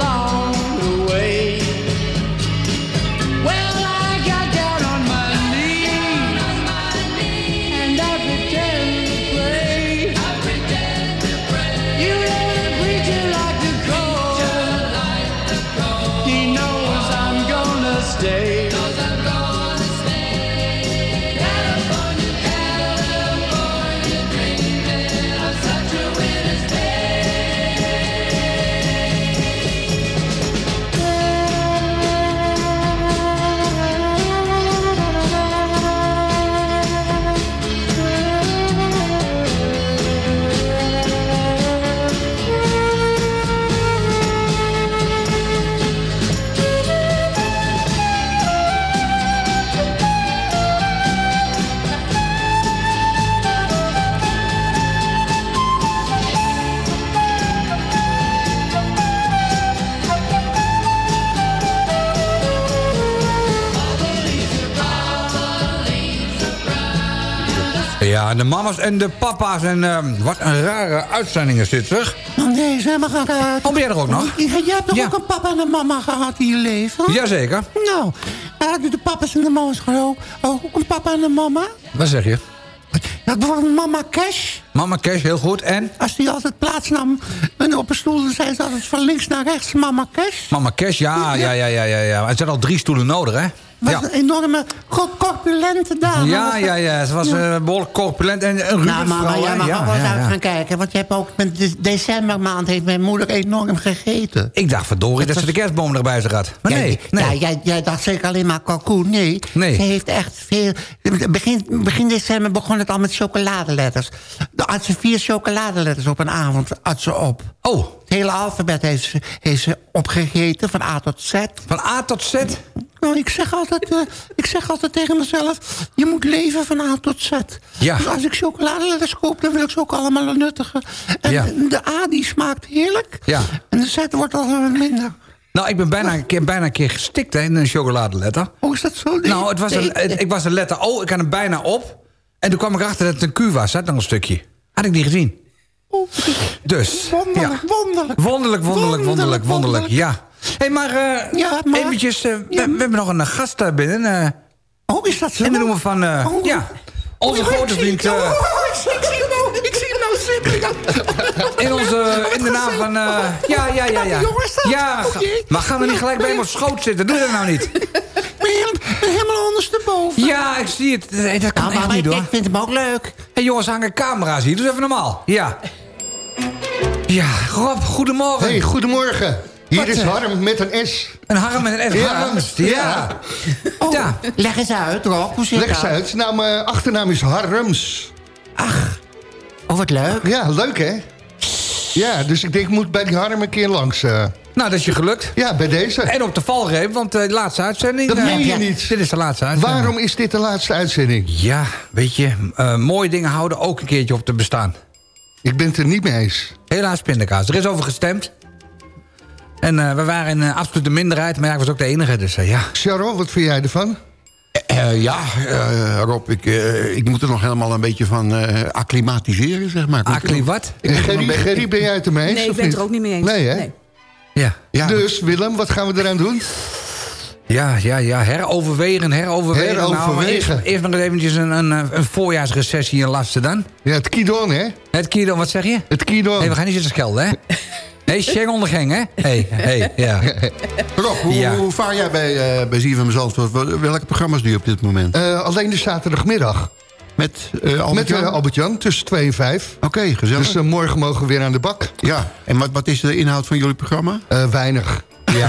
Oh. Ja, de mama's en de papa's. En ehm, wat een rare uitzending is dit, zeg. Oh, nee, ze hebben gehad. Oh, ben jij er ook nog? Ja, jij hebt toch ook een papa en een mama gehad in je leven? Jazeker. Nou, hadden de papa's en de mama's gewoon ook een papa en een mama? Wat zeg je? Ja, bijvoorbeeld mama Cash. Mama Cash, heel goed. En? Als die altijd plaatsnam en op een stoel, dan zei ze altijd van links naar rechts, mama Cash. Mama Cash, ja, ja, ja, ja, ja. ja. Er zijn al drie stoelen nodig, hè? Was Ja. een enorme, co- corpulente dame. Ja, ja, ja. Ze was Ja. eh, behoorlijk corpulent en een ruwe Nou, mama, vrouw, ja, ook wel eens ja, uit ja. gaan kijken. Want je hebt ook met de decembermaand heeft mijn moeder enorm gegeten. Ik dacht verdorie dat ze de kerstboom erbij zich had. Maar Ja, nee, Ja, nee. jij, jij dacht zeker alleen maar kalkoen. Nee, Nee. ze heeft echt veel... Begin, begin december begon het al met chocoladeletters. De had ze vier chocoladeletters op een avond had ze op. Oh. Het hele alfabet heeft ze, heeft ze opgegeten, van A tot Z. Van A tot Z? Nou, ik zeg altijd, eh, ik zeg altijd tegen mezelf... je moet leven van A tot Z. Ja. Dus als ik chocoladeletters koop, dan wil ik ze ook allemaal nuttigen. En Ja. de A die smaakt heerlijk. Ja. En de Z wordt al minder. Nou, ik ben bijna een keer, bijna een keer gestikt hè, in een chocoladeletter. Oh, is dat zo? Nee. Nou, het was een, het- ik was een letter O, ik had hem bijna op. En toen kwam ik achter dat het een Q was, hè, nog een stukje. Had ik niet gezien. Dus, Wonderlijk, wonderlijk. Wonderlijk, wonderlijk, wonderlijk, wonderlijk, ja. Hé, hey, maar, eh Ja, maar- eventjes, eh, we, we hebben nog een eh, gast daar binnen. eh Oh, is dat zo? in de noemer van, eh, Oh. ja, onze Oh, ik grote vriend... eh, Oh, ik zie- ik zie hem nou, ik zie hem nou zitten. in, onze, in de naam van... eh, ja, ja, ja, ja. jongens, dat- Ja, oh, ga- jee. maar gaan we niet gelijk bij hem op schoot zitten? Doe dat nou niet. (laughs) Helemaal ondersteboven? Ja, ik zie het. Nee, dat kan Nou, echt maar niet, ik, hoor. ik vind hem ook leuk. Hé hey, jongens, hangen camera's hier. Doe eens even normaal. Ja. Ja, Rob, goedemorgen. Hey, goedemorgen. Hier Wat, is eh? Harm met een S. Een harm met een S. Ja. Harms. Ja. Oh, Ja. leg eens uit, Rob. Hoe zit Leg eens uit. Nou, mijn achternaam is Harms. Oh, wat leuk. Ja, leuk hè? Ja, dus ik denk, ik moet bij die Harm een keer langs. eh. Nou, dat is je gelukt. ja, bij deze. En op de valreep, want eh, de laatste uitzending... Dat eh, meen je ja, niet. Dit is de laatste uitzending. Waarom is dit de laatste uitzending? Ja, weet je, eh, mooie dingen houden ook een keertje op te bestaan. Ik ben het er niet mee eens. Helaas pindakaas. Er is over gestemd. En eh, we waren in uh, absolute minderheid, maar ja, ik was ook de enige, dus uh, ja. Sharon, wat vind jij ervan? Uh, ja, uh, Rob, ik, uh, ik moet er nog helemaal een beetje van acclimatiseren, zeg maar. Accli wat? Gerry, Gerry, ben jij het ermee eens? Nee, ik ben het er ook niet mee eens. Nee, hè? Nee. Ja. ja. Dus, Willem, wat gaan we eraan doen? Ja, ja, ja, heroverwegen, heroverwegen. Heroverwegen. Nou, eerst, eerst nog eventjes een, een, een voorjaarsrecessie in lasten dan. Ja, het Kidon, hè? Het Kidon, wat zeg je? Het Kidon. Nee, we gaan niet zitten schelden, hè? (laughs) Nee, Schengen ondergang, hè? Hé, hey, ja. Rob, hoe, Ja. hoe vaar jij bij, uh, bij ZFM Zandvoort? Wel- Welke programma's doe je op dit moment? Eh, alleen de zaterdagmiddag. Met uh, Albert Jan? Albert-Jan, tussen 2 en 5. Oké, gezellig. Dus eh, morgen mogen we weer aan de bak. Ja, en wat, wat is de inhoud van jullie programma? Eh, weinig. Ja,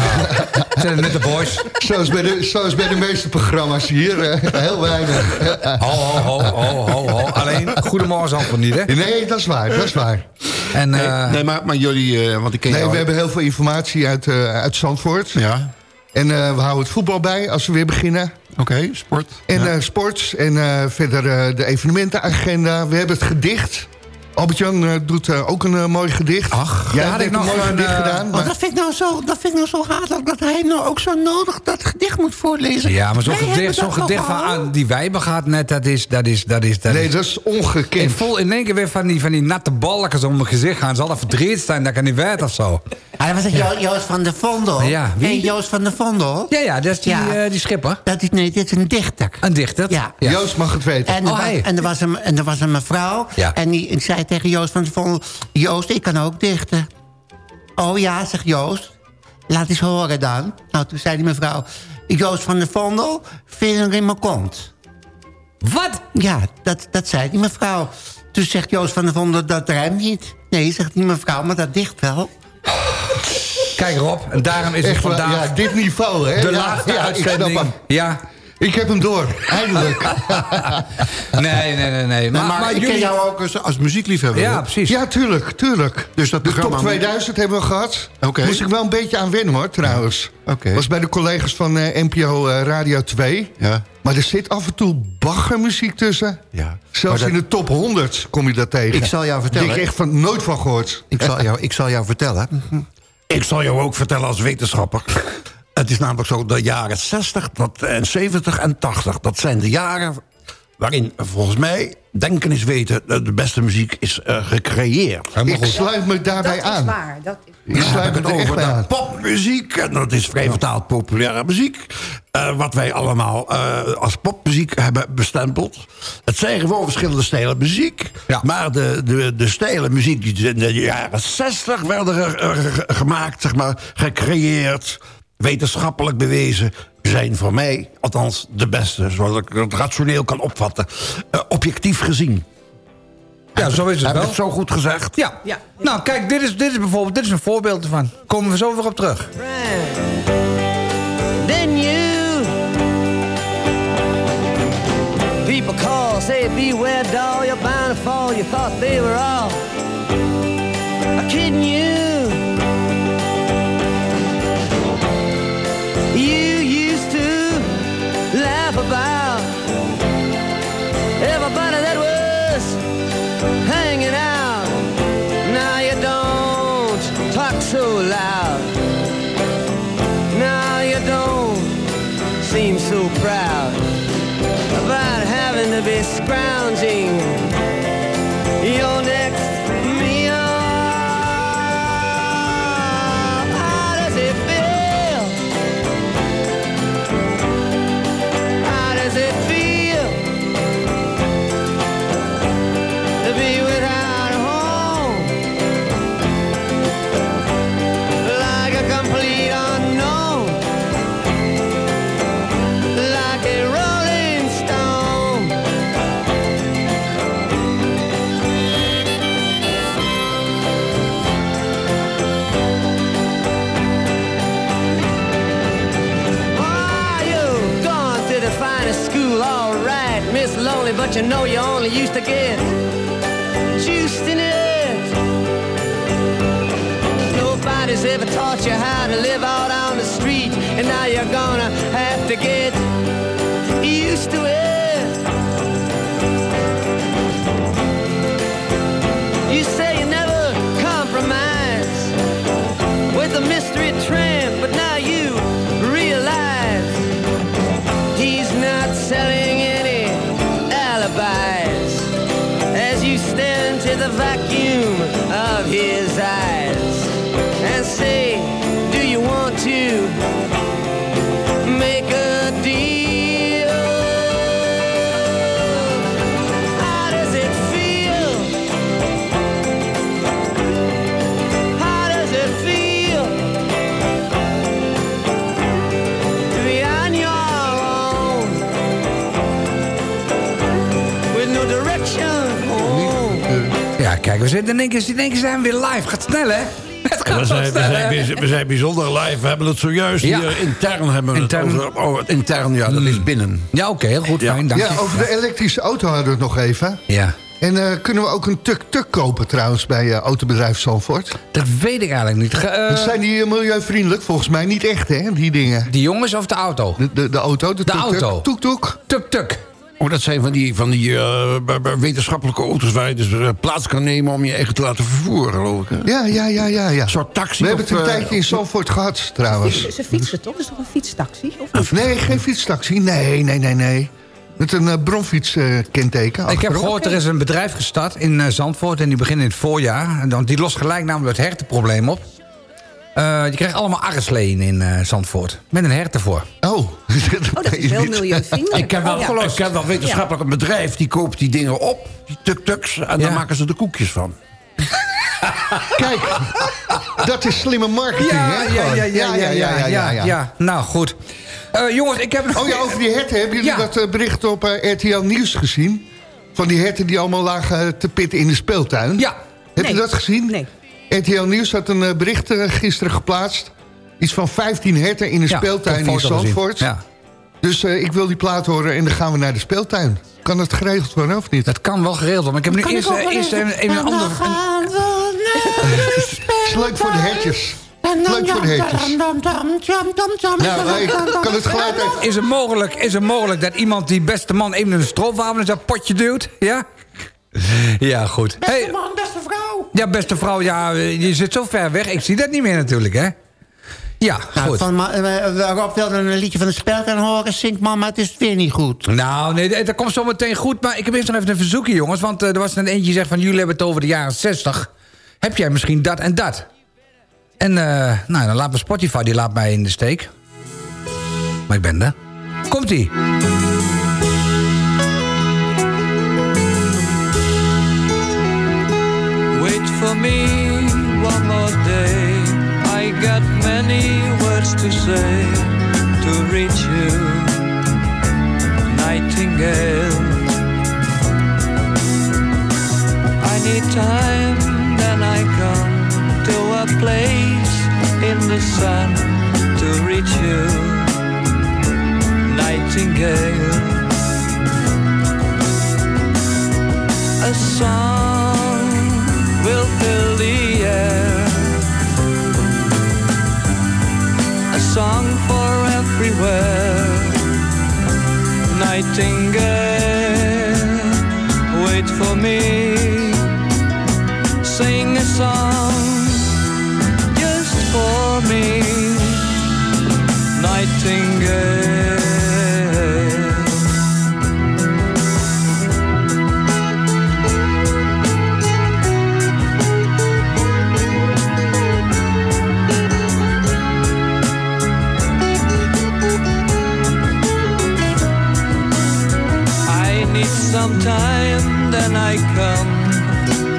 zijn het met de boys? Zoals bij de, zoals bij de meeste programma's hier, eh, heel weinig. Ho, ho, ho, ho, ho, ho. Alleen, goedemorgen Zandvoort niet, hè? Nee, dat is waar, dat is waar. En, nee, eh, nee, maar, maar jullie, eh, want ik ken Nee, jou... we hebben heel veel informatie uit, eh, uit Zandvoort. Ja, En eh, we houden het voetbal bij als we weer beginnen. oké, sport. En Ja. eh, sport. En eh, verder eh, de evenementenagenda. We hebben het gedicht. Albert-Jan eh, doet eh, ook een eh, mooi gedicht. Ach, Jij hebt ik een nog mooi een, gedicht gedaan. Oh, maar- dat vind ik nou zo, dat vind ik nou zo hatelijk dat hij nou ook zo nodig dat gedicht moet voorlezen. ja, maar zo'n gedicht, gedicht van, die wij begaat net, dat is, dat is, dat is, dat nee, is... dat is ongekend. Ik voel in één keer weer van die, van die natte balken om mijn gezicht gaan. Zal dat verdrietig zijn dat ik aan niet weet of zo? Ah, dat was het Jo- Joost van der Vondel. Ja, wie? Hey, Joost van der Vondel. Ja, ja, dat is die, Ja. die schipper. Dat is, nee, dit is een dichter. Een dichter. Ja. Joost mag het weten. En er, Oh, was, hey. en, er was een, en er was een mevrouw. Ja. En die zei tegen Joost van der Vondel... Joost, ik kan ook dichten. Oh ja, zegt Joost. Laat eens horen dan. Nou, toen zei die mevrouw... Joost van der Vondel, vinger in mijn kont. Wat? Ja, dat, dat zei die mevrouw. Toen zegt Joost van der Vondel, dat ruimt niet. Nee, zegt die mevrouw, maar dat dicht wel. Kijk Rob, en daarom is het Echt waar, vandaag ja, dit niveau, hè? de Ja, laatste ja, ik snap uitzending. Ja. Ik heb hem door, eindelijk. (laughs) Nee, nee, nee, nee. Maar, maar, ik ken jou ook als, als muziekliefhebber. Ja, precies. ja, tuurlijk, tuurlijk. Dus dat De top moet- 2000 hebben we gehad. Oké. Moest ik wel een beetje aan wennen, hoor, trouwens. Oké. Was bij de collega's van eh, NPO eh, Radio 2. Ja. Maar er zit af en toe baggermuziek tussen. Ja. Zelfs Maar in de top 100 kom je dat tegen. Ik zal jou vertellen. Die ik echt van, nooit van gehoord. Ik zal, jou, ik zal jou vertellen. Ik zal jou ook vertellen als wetenschapper. Het is namelijk zo, de jaren 60 dat, en 70 en 80... dat zijn de jaren waarin volgens mij denken is weten... de de beste muziek is eh, gecreëerd. Ik sluit me daarbij Dat is aan. waar. Dat is... Ik Ja, sluit me het er over de aan. popmuziek. En dat is vrij vertaald populaire muziek. Eh, wat wij allemaal eh, als popmuziek hebben bestempeld. Het zijn gewoon verschillende stijlen muziek. Ja. Maar de, de, de stijlen muziek die in de jaren 60 werden ge- ge- gemaakt, zeg maar, gecreëerd, wetenschappelijk bewezen, zijn voor mij, althans de beste, zoals ik het rationeel kan opvatten, eh, objectief gezien. Ja, zo is het Heb wel. het zo goed gezegd? Ja. Ja. Nou, kijk, dit is, dit is bijvoorbeeld dit is een voorbeeld ervan. Komen we zo weer op terug. Then you people call, say beware doll, you're bound to fall. You thought they were all kidding. You to één keer, in één keer zijn we weer live. Gaat snel, hè? Het gaat We zijn, we, zijn, we bijzonder live. We hebben het zojuist Ja. hier intern. Hebben we Intern. Het over, oh, het- Intern, ja, dat is binnen. Ja, oké, heel goed, fijn, dank Ja, je. over de elektrische auto hadden we het nog even. Ja. En eh, kunnen we ook een tuk-tuk kopen trouwens bij eh, autobedrijf Zandvoort? Dat weet ik eigenlijk niet. Ge- eh, Dat zijn die milieuvriendelijk? Volgens mij niet echt, hè, die dingen. Die jongens of de auto? De, de, de auto, de, De tuk-tuk. auto. Tuk-tuk. Oh, dat zijn van die, van die eh, wetenschappelijke auto's... waar je dus eh, plaats kan nemen om je eigen te laten vervoeren, geloof ik. hè? Ja, ja, ja, ja. ja. Een soort taxi. We hebben het een eh, tijdje in Zandvoort gehad, trouwens. Ze fietsen toch? Dat is toch een fietstaxi? Of nee, geen fietstaxi. Nee, nee, nee, nee. Met een uh, bronfietskenteken. Ik heb gehoord, er is een bedrijf gestart in eh, Zandvoort... en die begint in het voorjaar. En dan, die lost gelijk namelijk het hertenprobleem op. Eh je krijgt allemaal arresleen in eh, Zandvoort. Met een hert ervoor. Oh. Oh, dat is heel (laughs) milieuvriendelijk. Ik ken wel, Oh, ja. ik ken wel wetenschappelijk een bedrijf... die koopt die dingen op, die tuk-tuks... en dan Ja. maken ze er koekjes van. (laughs) Kijk, dat is slimme marketing, Ja, hè? ja, gewoon. ja, ja, ja, ja, ja, ja. Nou, goed. Eh, jongens, ik heb nog... Oh ja, over die herten. Hebben jullie Ja. dat bericht op RTL Nieuws gezien? Van die herten die allemaal lagen te pitten in de speeltuin? Ja. Heb Nee. je dat gezien? Nee. RTL Nieuws had een eh, bericht eh, gisteren geplaatst. Iets van 15 herten in een Ja, speeltuin in. Zandvoort. Ja. Dus eh, ik wil die plaat horen en dan gaan we naar de speeltuin. Kan dat geregeld worden of niet? Dat kan wel geregeld worden. Maar ik heb nu eerst, eerst even- een, een En dan ander... gaan we naar (laughs) de is leuk voor de hertjes. Leuk voor de hertjes. Nou, kan het geluid even... Is het, mogelijk, is het mogelijk dat iemand die beste man even een stroopwafel in zijn potje duwt? Ja? (laughs) Ja, goed. Beste Hey, man, beste vrouw. ja, beste vrouw, ja, eh, je zit zo ver weg. Ik zie dat niet meer natuurlijk, hè? Ja, Nou, goed. van, ma- eh, Rob wilde een liedje van de speltuin horen. Zingt mama, het is weer niet goed. Nou, nee, dat komt zo meteen goed. Maar ik heb eerst nog even een verzoekje, jongens. Want eh, er was net eentje die zegt van... jullie hebben het over de jaren 60. Heb jij misschien dat en dat? En eh, nou, dan laat me Spotify, die laat mij in de steek. Maar ik ben er. Komt-ie. Wait for me one more day. I got many words to say to reach you, Nightingale. I need time, then I come to a place in the sun to reach you, Nightingale. A song song for everywhere. Nightingale, wait for me.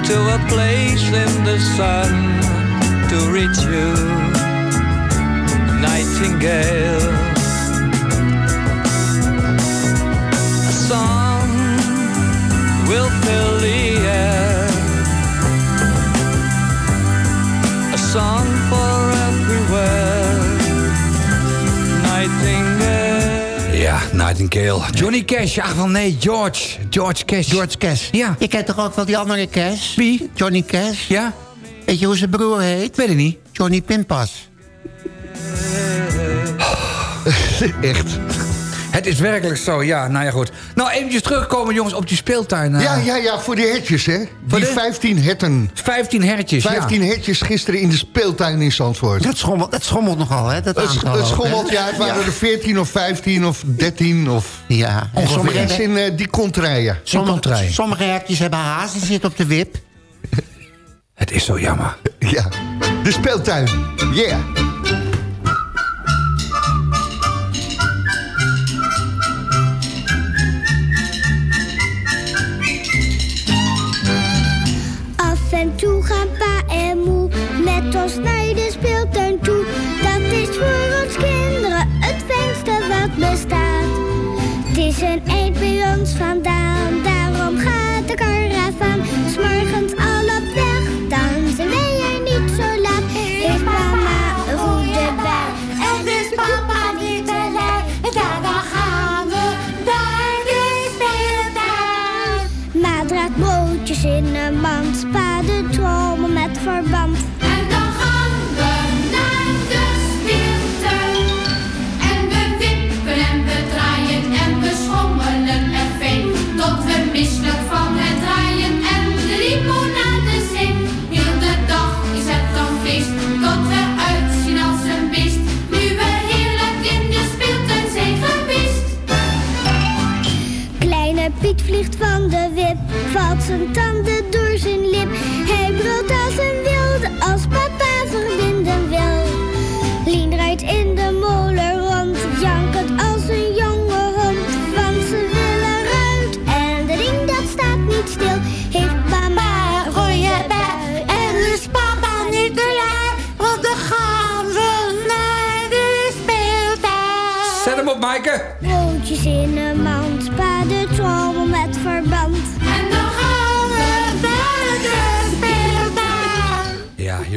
To a place in the sun to reach you, Nightingale. A song will fill the air, a song Nightingale. Johnny Cash. Ach, wel nee, George. George Cash. George Cash. Ja. Je kent toch ook wel die andere Cash? Wie? Johnny Cash. Ja? Weet je hoe zijn broer heet? Weet ik niet. Johnny Pinpas. (laughs) Echt. Het is werkelijk zo, ja. Nou ja, goed. Nou, eventjes terugkomen, jongens, op die speeltuin. eh. Ja, ja, ja, voor die hertjes, hè? Die 15 herten. 15 hertjes, 15 hertjes gisteren in de speeltuin in Zandvoort. Dat schommelt, dat schommelt nogal, hè? Dat Het, aantal het schommelt, ja, het waren er 14 of 15 of 13 of... Ja, en sommige, iets in eh, die contraien. sommige, sommige hertjes hebben haast, die zitten op de wip. Het is zo jammer. Ja, de speeltuin. Yeah. Ons naar de speeltuin toe. Dat is voor ons kinderen het fijnste wat bestaat. Het is een eind bij ons vandaan, daarom gaat de karavaan. S'morgens zijn tanden door zijn lip. Hij brult als een wilde als papa verbinden wil. Lien rijdt in de molen rond, jankend als een jonge hond. Want ze willen eruit en de ring dat staat niet stil. Heeft mama goeie bui en is papa niet te lui. Want gaan we naar de speeltuin. Zet hem op, Maaike. Broodjes in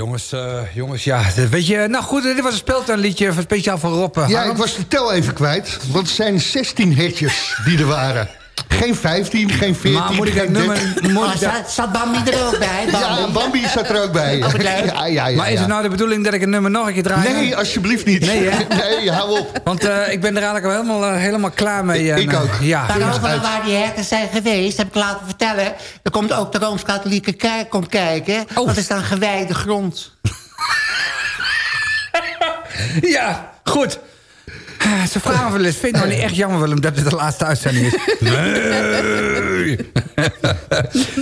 jongens, eh, jongens, ja. Weet je, nou goed, dit was een speeltuinliedje van- speciaal voor Rob. eh, Ja, ik was de tel even kwijt. Want het zijn 16 hertjes die er waren. Geen 15, geen 14, Maar moet ik dat nummer... 13. Moet ik Oh, dat- zat, zat Bambi er ook bij? Ja, Bambi zat er ook bij. (laughs) Oh. Ja, ja, ja, maar is het nou de bedoeling dat ik een nummer nog een keer draai? Nee, alsjeblieft niet. Nee, hè? (laughs) Nee, hou op. Want eh, ik ben er eigenlijk al helemaal, eh, helemaal klaar mee. eh, Ik nou, ook. Ja. Uit. waar die herten zijn geweest, heb ik laten vertellen... er komt ook de Rooms-Katholieke Kerk komt kijken. Oh. Dat is dan gewijde grond. (laughs) ja, goed. Ah, Ze vragen wel eens, vind je nou niet echt jammer Willem dat dit de laatste uitzending is? Nee. (laughs)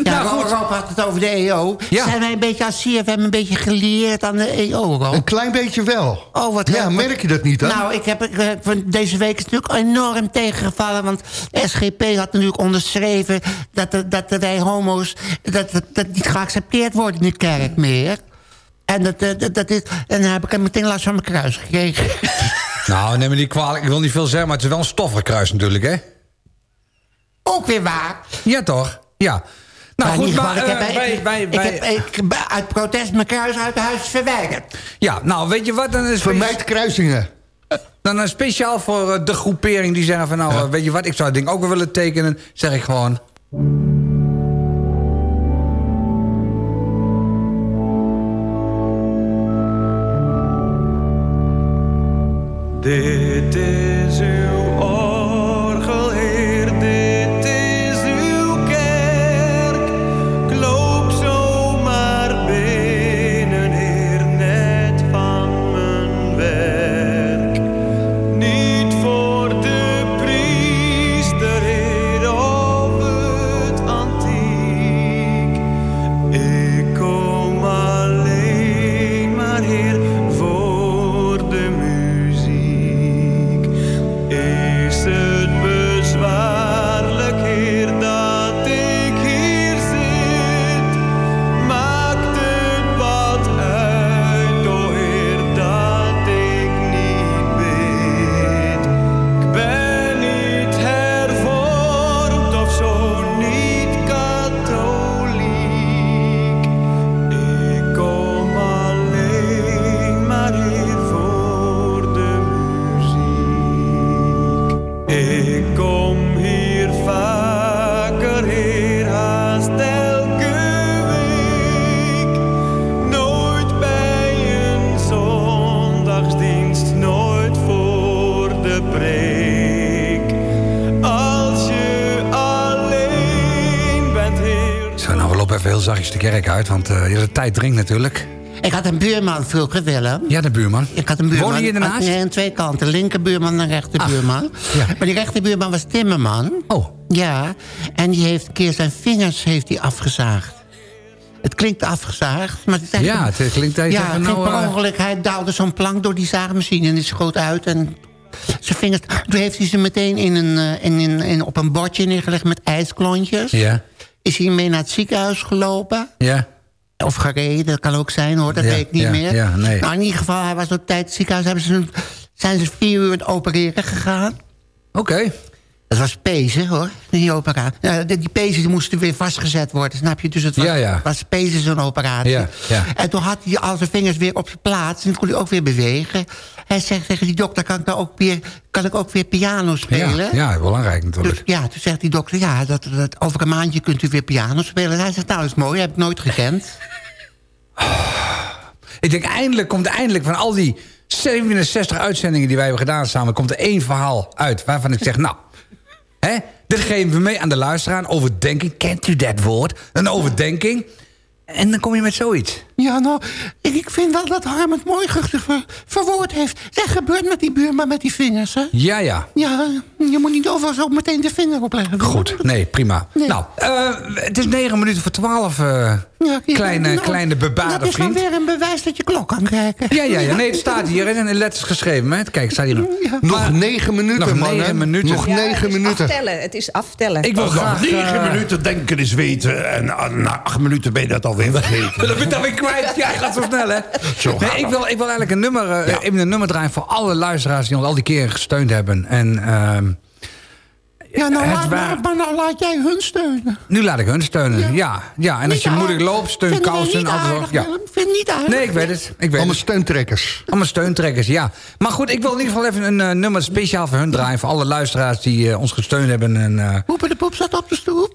Ja, Rob, Rob had het over de EO. Ja. Zijn wij een beetje als CFM een beetje geleerd aan de EO, Rob? Een klein beetje wel. Oh, wat Ja, leuk. merk je dat niet dan? Nou, ik heb, ik, eh, van deze week is het natuurlijk enorm tegengevallen. Want SGP had natuurlijk onderschreven dat, de- dat de wij homo's... Dat, dat, dat niet geaccepteerd wordt in de kerk meer. En, dat, eh, dat, dat is, en dan heb ik meteen last van mijn kruis gekregen. (laughs) Nou, neem me niet kwalijk. Ik wil niet veel zeggen, maar het is wel een stoffelijk natuurlijk, hè? Ook weer waar. Ja, toch? Ja. Nou, Maar goed, maar ik heb, wij... ik, wij, ik wij- heb ik, heb uit protest mijn kruis uit huis verwijderd. Ja, nou, weet je wat? Dan is Vermijd kruisingen. Dan speciaal voor eh, de groepering die zeggen van... nou, eh, weet je wat, ik zou het ding ook wel willen tekenen. Zeg ik gewoon... kerk uit, want ja, de tijd dringt natuurlijk. Ik had een buurman vroeger, Willem. Ja, de buurman. Ik had een buurman. Woon je ernaast? Nee, aan twee kanten. Linkerbuurman en rechterbuurman. ja. Maar die rechterbuurman was timmerman. Oh. Ja, en die heeft een keer zijn vingers heeft hij afgezaagd. Het klinkt afgezaagd, maar het is. Ja, het klinkt je Ja, het nou, per eh, ongeluk. Hij daalde zo'n plank door die zaagmachine en die schoot uit. En zijn vingers... Toen heeft hij ze meteen in een, eh, in, in, in, op een bordje neergelegd met ijsklontjes. Ja. Is hij mee naar het ziekenhuis gelopen. Ja. Of gereden, dat kan ook zijn hoor, dat Ja, weet ik niet ja, meer. ja, nee. Nou, in ieder geval, hij was op tijd het ziekenhuis. Hebben ze, zijn ze vier uur het opereren gegaan. Oké. Dat was pezen hoor, die operatie. Die pezen moesten weer vastgezet worden, snap je? Dus het was, Ja, ja. was pezen zo'n operatie. Ja. En toen had hij al zijn vingers weer op zijn plaats. En toen kon hij ook weer bewegen. Hij zegt tegen die dokter, kan ik, nou ook weer, kan ik ook weer piano spelen? Ja, ja, belangrijk natuurlijk. Dus ja, toen zegt die dokter, ja, dat, dat, over een maandje kunt u weer piano spelen. En hij zegt, nou, is mooi, heb ik nooit gekend. Ik denk, eindelijk komt eindelijk van al die 67 uitzendingen die wij hebben gedaan samen... komt er één verhaal uit waarvan ik zeg, nou... Hè, dit geven we mee aan de luisteraar. Overdenking, kent u dat woord? Een overdenking. En dan kom je met zoiets. Ja, nou, ik, vind wel dat Harm het mooi ver- verwoord heeft. Zeg, gebeurt met die buurman met die vingers, hè? Ja, ja. Ja, je moet niet overal zo meteen de vinger opleggen. Goed, nee, prima. Nou, eh, het is negen minuten voor twaalf, eh, Ja, kleine, nou, kleine bebaarde Dat is dan vriend. weer een bewijs dat je klok kan kijken. Ja, ja, ja, nee, het staat hier in in letters geschreven. Hè. Kijk, staat hier. Nog negen minuten, nog man. negen minuten. Nog Ja, negen het is minuten. Aftellen, het is aftellen. Ik wil Nog graag... negen eh, minuten denken is weten. En ah, na acht minuten ben je dat alweer vergeten. Dan ben je dat weer kwijt. Ja, gaat zo snel, hè? Zo nee, ik, wil, ik wil eigenlijk een nummer, eh, even een nummer draaien... voor alle luisteraars die ons al die keren gesteund hebben. En ehm, Ja, nou, laat, maar, maar nou laat jij hun steunen. nu laat ik hun steunen. Ja, ja. en als je moeilijk loopt, steun kousen. aardig, Ja. Vind niet aardig? Nee, ik weet het. Ik weet Allemaal het. steuntrekkers. Allemaal steuntrekkers, ja. Maar goed, ik wil in ieder geval even een eh, nummer speciaal voor hun draaien. Voor alle luisteraars die eh, ons gesteund hebben. En, eh, Poepen de poep staat op de stoep.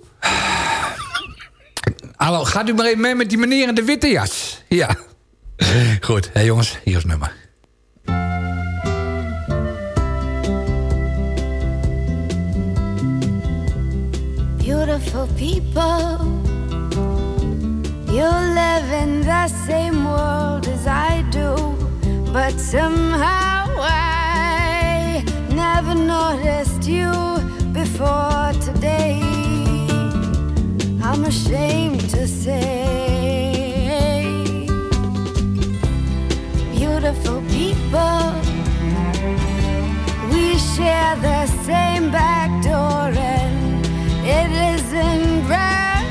Hallo, gaat u maar even mee met die meneer in de witte jas. Ja. Goed, hé jongens, hier is het nummer. Beautiful people, you live in the same world as I do, but somehow I never noticed you before today. I'm ashamed to say, beautiful people, we share the same back door and it isn't right.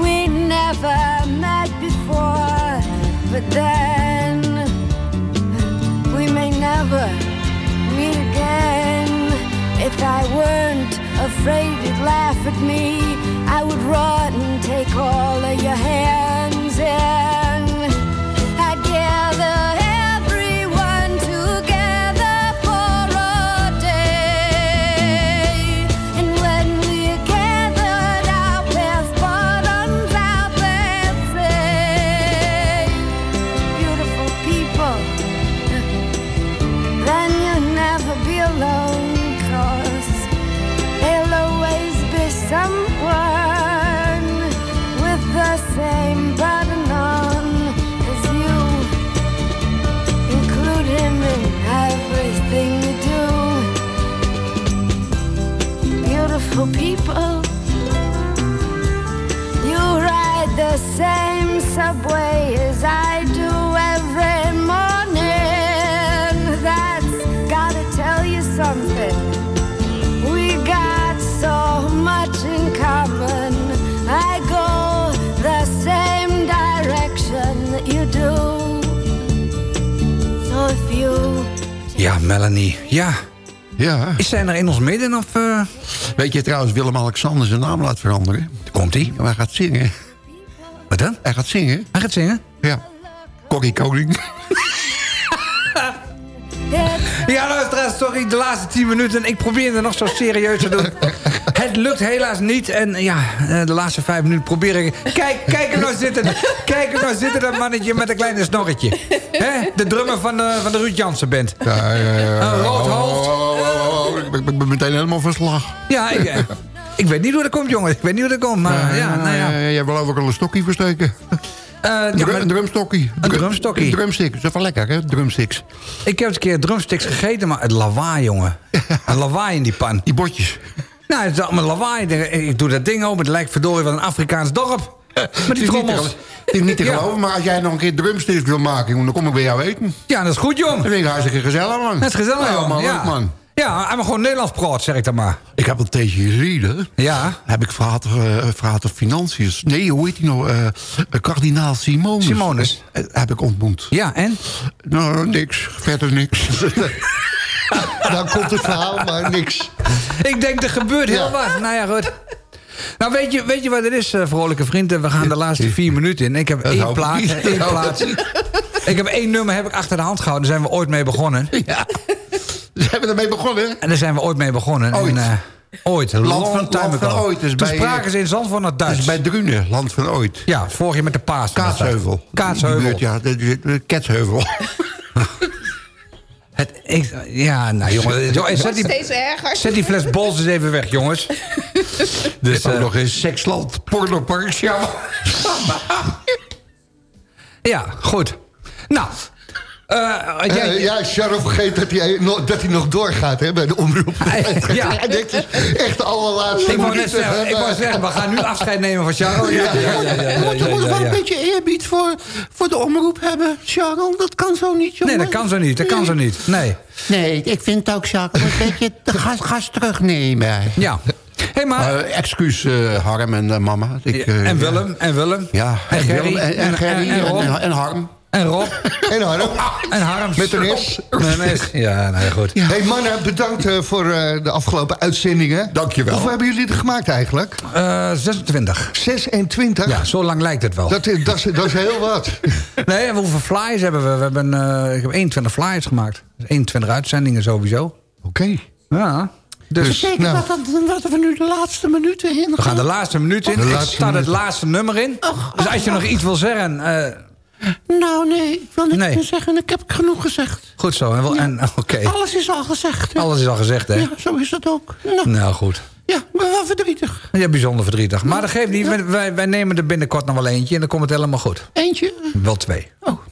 We never met before, but then we may never meet again. If I weren't afraid you'd laugh at me, I would run and take all of your hands and Melanie. Ja. Ja. Is zij er in ons midden of... eh? Weet je trouwens, Willem-Alexander zijn naam laat veranderen? Komt-ie? Ja, hij gaat zingen. Wat dan? Hij gaat zingen. Hij gaat zingen? Ja. Corrie Koning. (laughs) Ja, luisteraars, sorry, de laatste 10 minuten. Ik probeerde nog zo serieus te doen. (laughs) Het lukt helaas niet. En ja, eh, de laatste 5 minuten probeer ik... Kijk, kijk er nou zitten. Kijk er nou zitten, dat mannetje met een kleine snorretje. Hè? De drummer van de, van de Ruud Jansen band. Ja, ja, ja. Een rood hoofd. Oh, oh, oh, oh, Ik ben- meteen helemaal van slag. Ja, ik, eh, Ik weet niet hoe dat komt, jongen. Ik weet niet hoe dat komt, maar ja, nou ja. Eh, jij wil ook wel een stokkie versteken. ja, Drum- maar- een drumstokkie. Een drumstokkie. Een drumstick. Dat is wel lekker, hè? Drumsticks. Ik heb eens een keer drumsticks gegeten, maar het lawaai, jongen. Een lawaai in die pan. Die botjes. Nou, het is allemaal lawaai. Ik doe dat ding open, het lijkt verdorie wel een Afrikaans dorp. Met Het die is niet te trommels. Het is niet te Ja. geloven, maar als jij nog een keer drumsticks wil maken... dan kom ik bij jou eten. Ja, dat is goed, jong. Dat vind ik hartstikke gezellig, man. Dat is gezellig, Ja, man, ja. leuk, man. Ja, en maar gewoon Nederlands praat, zeg ik dan maar. Ik heb een tijdje geleden... Ja. heb ik Frater, uh, Frater Financius... Nee, hoe heet hij nou? eh, eh, kardinaal Simonus. Simonus. Eh, heb ik ontmoet. Ja, en? Nou, niks. Verder niks. (laughs) (laughs) Dan komt het verhaal, maar niks. Ik denk, er gebeurt heel wat. Nou ja, goed. Nou, weet je, weet je wat het is, eh, vrolijke vrienden? We gaan de laatste vier minuten in. Ik heb één plaat. niet. één plaat. ik heb één nummer heb ik achter de hand gehouden. Daar zijn we ooit mee begonnen. Ja. (laughs) Zijn we ermee begonnen? En daar zijn we ooit mee begonnen. Ooit. En, eh, ooit. Land Long van- Land van ooit is Toen bij- eh, spraken ze in Zandvoort naar Duits. bij Drunen, land van ooit. Ja, vorig jaar met de paas. Kaatsheuvel. Kaatsheuvel. ja, de, de, de Ketsheuvel. (laughs) Het, ik, ja, nou jongen. (laughs) joh, zet, die, Steeds erger. zet die fles bols eens even weg, jongens. (laughs) Dus eh, nog eens seksland, pornopark, ja. (laughs) ja, goed. Nou. Eh, jij, Eh, ja, Charles vergeet dat hij, nog- dat hij nog doorgaat hè, bij de omroep. (laughs) ja. (laughs) Het is echt de allerlaatste ik wou net zeggen, ik wou zeggen, we gaan nu afscheid nemen van Charles. Ja, ja, ja, ja, ja, ja, Je moet ja, wel een beetje eerbied voor, voor de omroep hebben, Charles. Dat kan zo niet, jongen. Nee, dat kan zo niet. Dat kan zo niet. Nee. Nee, ik vind het ook, Charles. Een beetje de gas, gas terugnemen. Ja. Hé, maar... Eh, excuus, Harm en mama. Ik, en ja. Willem, en Willem. Ja, En en, Gerry. Willem en, en En- Gerry en- en en, Rob. en, en Harm. En Rob. (laughs) En Harm. En Harm. Met een S. Met een S. Ja, nou ja, goed. Hey mannen, bedankt eh, voor eh, de afgelopen uitzendingen. Dankjewel. Hoeveel hebben jullie er gemaakt eigenlijk? Eh 26. 26? Ja, zo lang lijkt het wel. Dat, is- dat, is, dat is heel wat. (laughs) Nee, en hoeveel flyers hebben we? we hebben, eh, ik heb 21 flyers gemaakt. Dus 21 uitzendingen sowieso. Oké. Ja. Dus, Betekent nou. dat, dat, dat we nu de laatste minuten in we gaan de laatste minuut in. De Er staat het laatste nummer in. Dus als je nog iets wil zeggen... Nou, nee, ik wil niks Nee. meer zeggen. Ik heb genoeg gezegd. goed zo. En, wel- en, (laughs) Oké. Alles is al gezegd. hè? Alles is al gezegd, hè? Ja, zo is het ook. Nou, Nou, goed. ja, ik ben wel verdrietig. Ja, bijzonder verdrietig. Maar dat geeft niet. Wij- Wij, wij nemen er binnenkort nog wel eentje en dan komt het helemaal goed. Eentje. Wel twee. Oh. (laughs)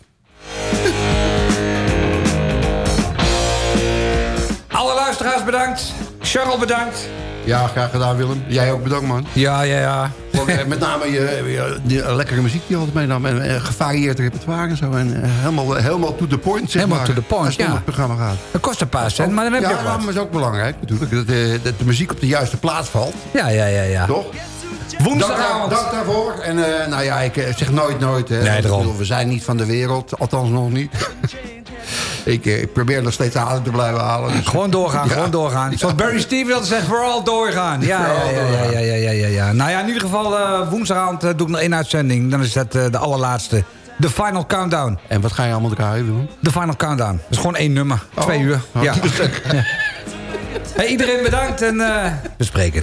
Alle luisteraars bedankt. Charles bedankt. Ja, graag gedaan Willem. Jij ook bedankt man. Ja, ja, ja. Eh, met name je, je- die lekkere muziek die je altijd meenam. En eh, gevarieerd repertoire en zo. En eh, helemaal, helemaal to the point, zeg Helemaal maar. to the point, Als het om ja. het programma gaat. Dat kost een paar cent, maar dan heb je ja, ook wat. maar dat is ook belangrijk natuurlijk. Dat, eh, dat de muziek op de juiste plaats valt. Ja, ja, ja, ja. Toch? Woensdagavond. Dank, dank daarvoor. En eh, nou ja, ik eh, zeg nooit nooit. Hè, Nee, bedoel, we zijn niet van de wereld. Althans nog niet. (laughs) Eh, ik, probeer nog steeds adem te blijven halen. Dus- gewoon doorgaan, gewoon doorgaan. Zoals Barry Stevens altijd zegt, vooral doorgaan. Ja, ja, ja, ja, ja, ja, ja, Nou ja, in ieder geval uh, woensdagavond eh, doe ik nog één uitzending. Dan is dat de allerlaatste. De Final Countdown. En wat ga je allemaal draaien doen? De Final Countdown. Dat is gewoon één nummer. Oh, Twee uur. Oh, ja. (laughs) Hey, iedereen bedankt en we spreken.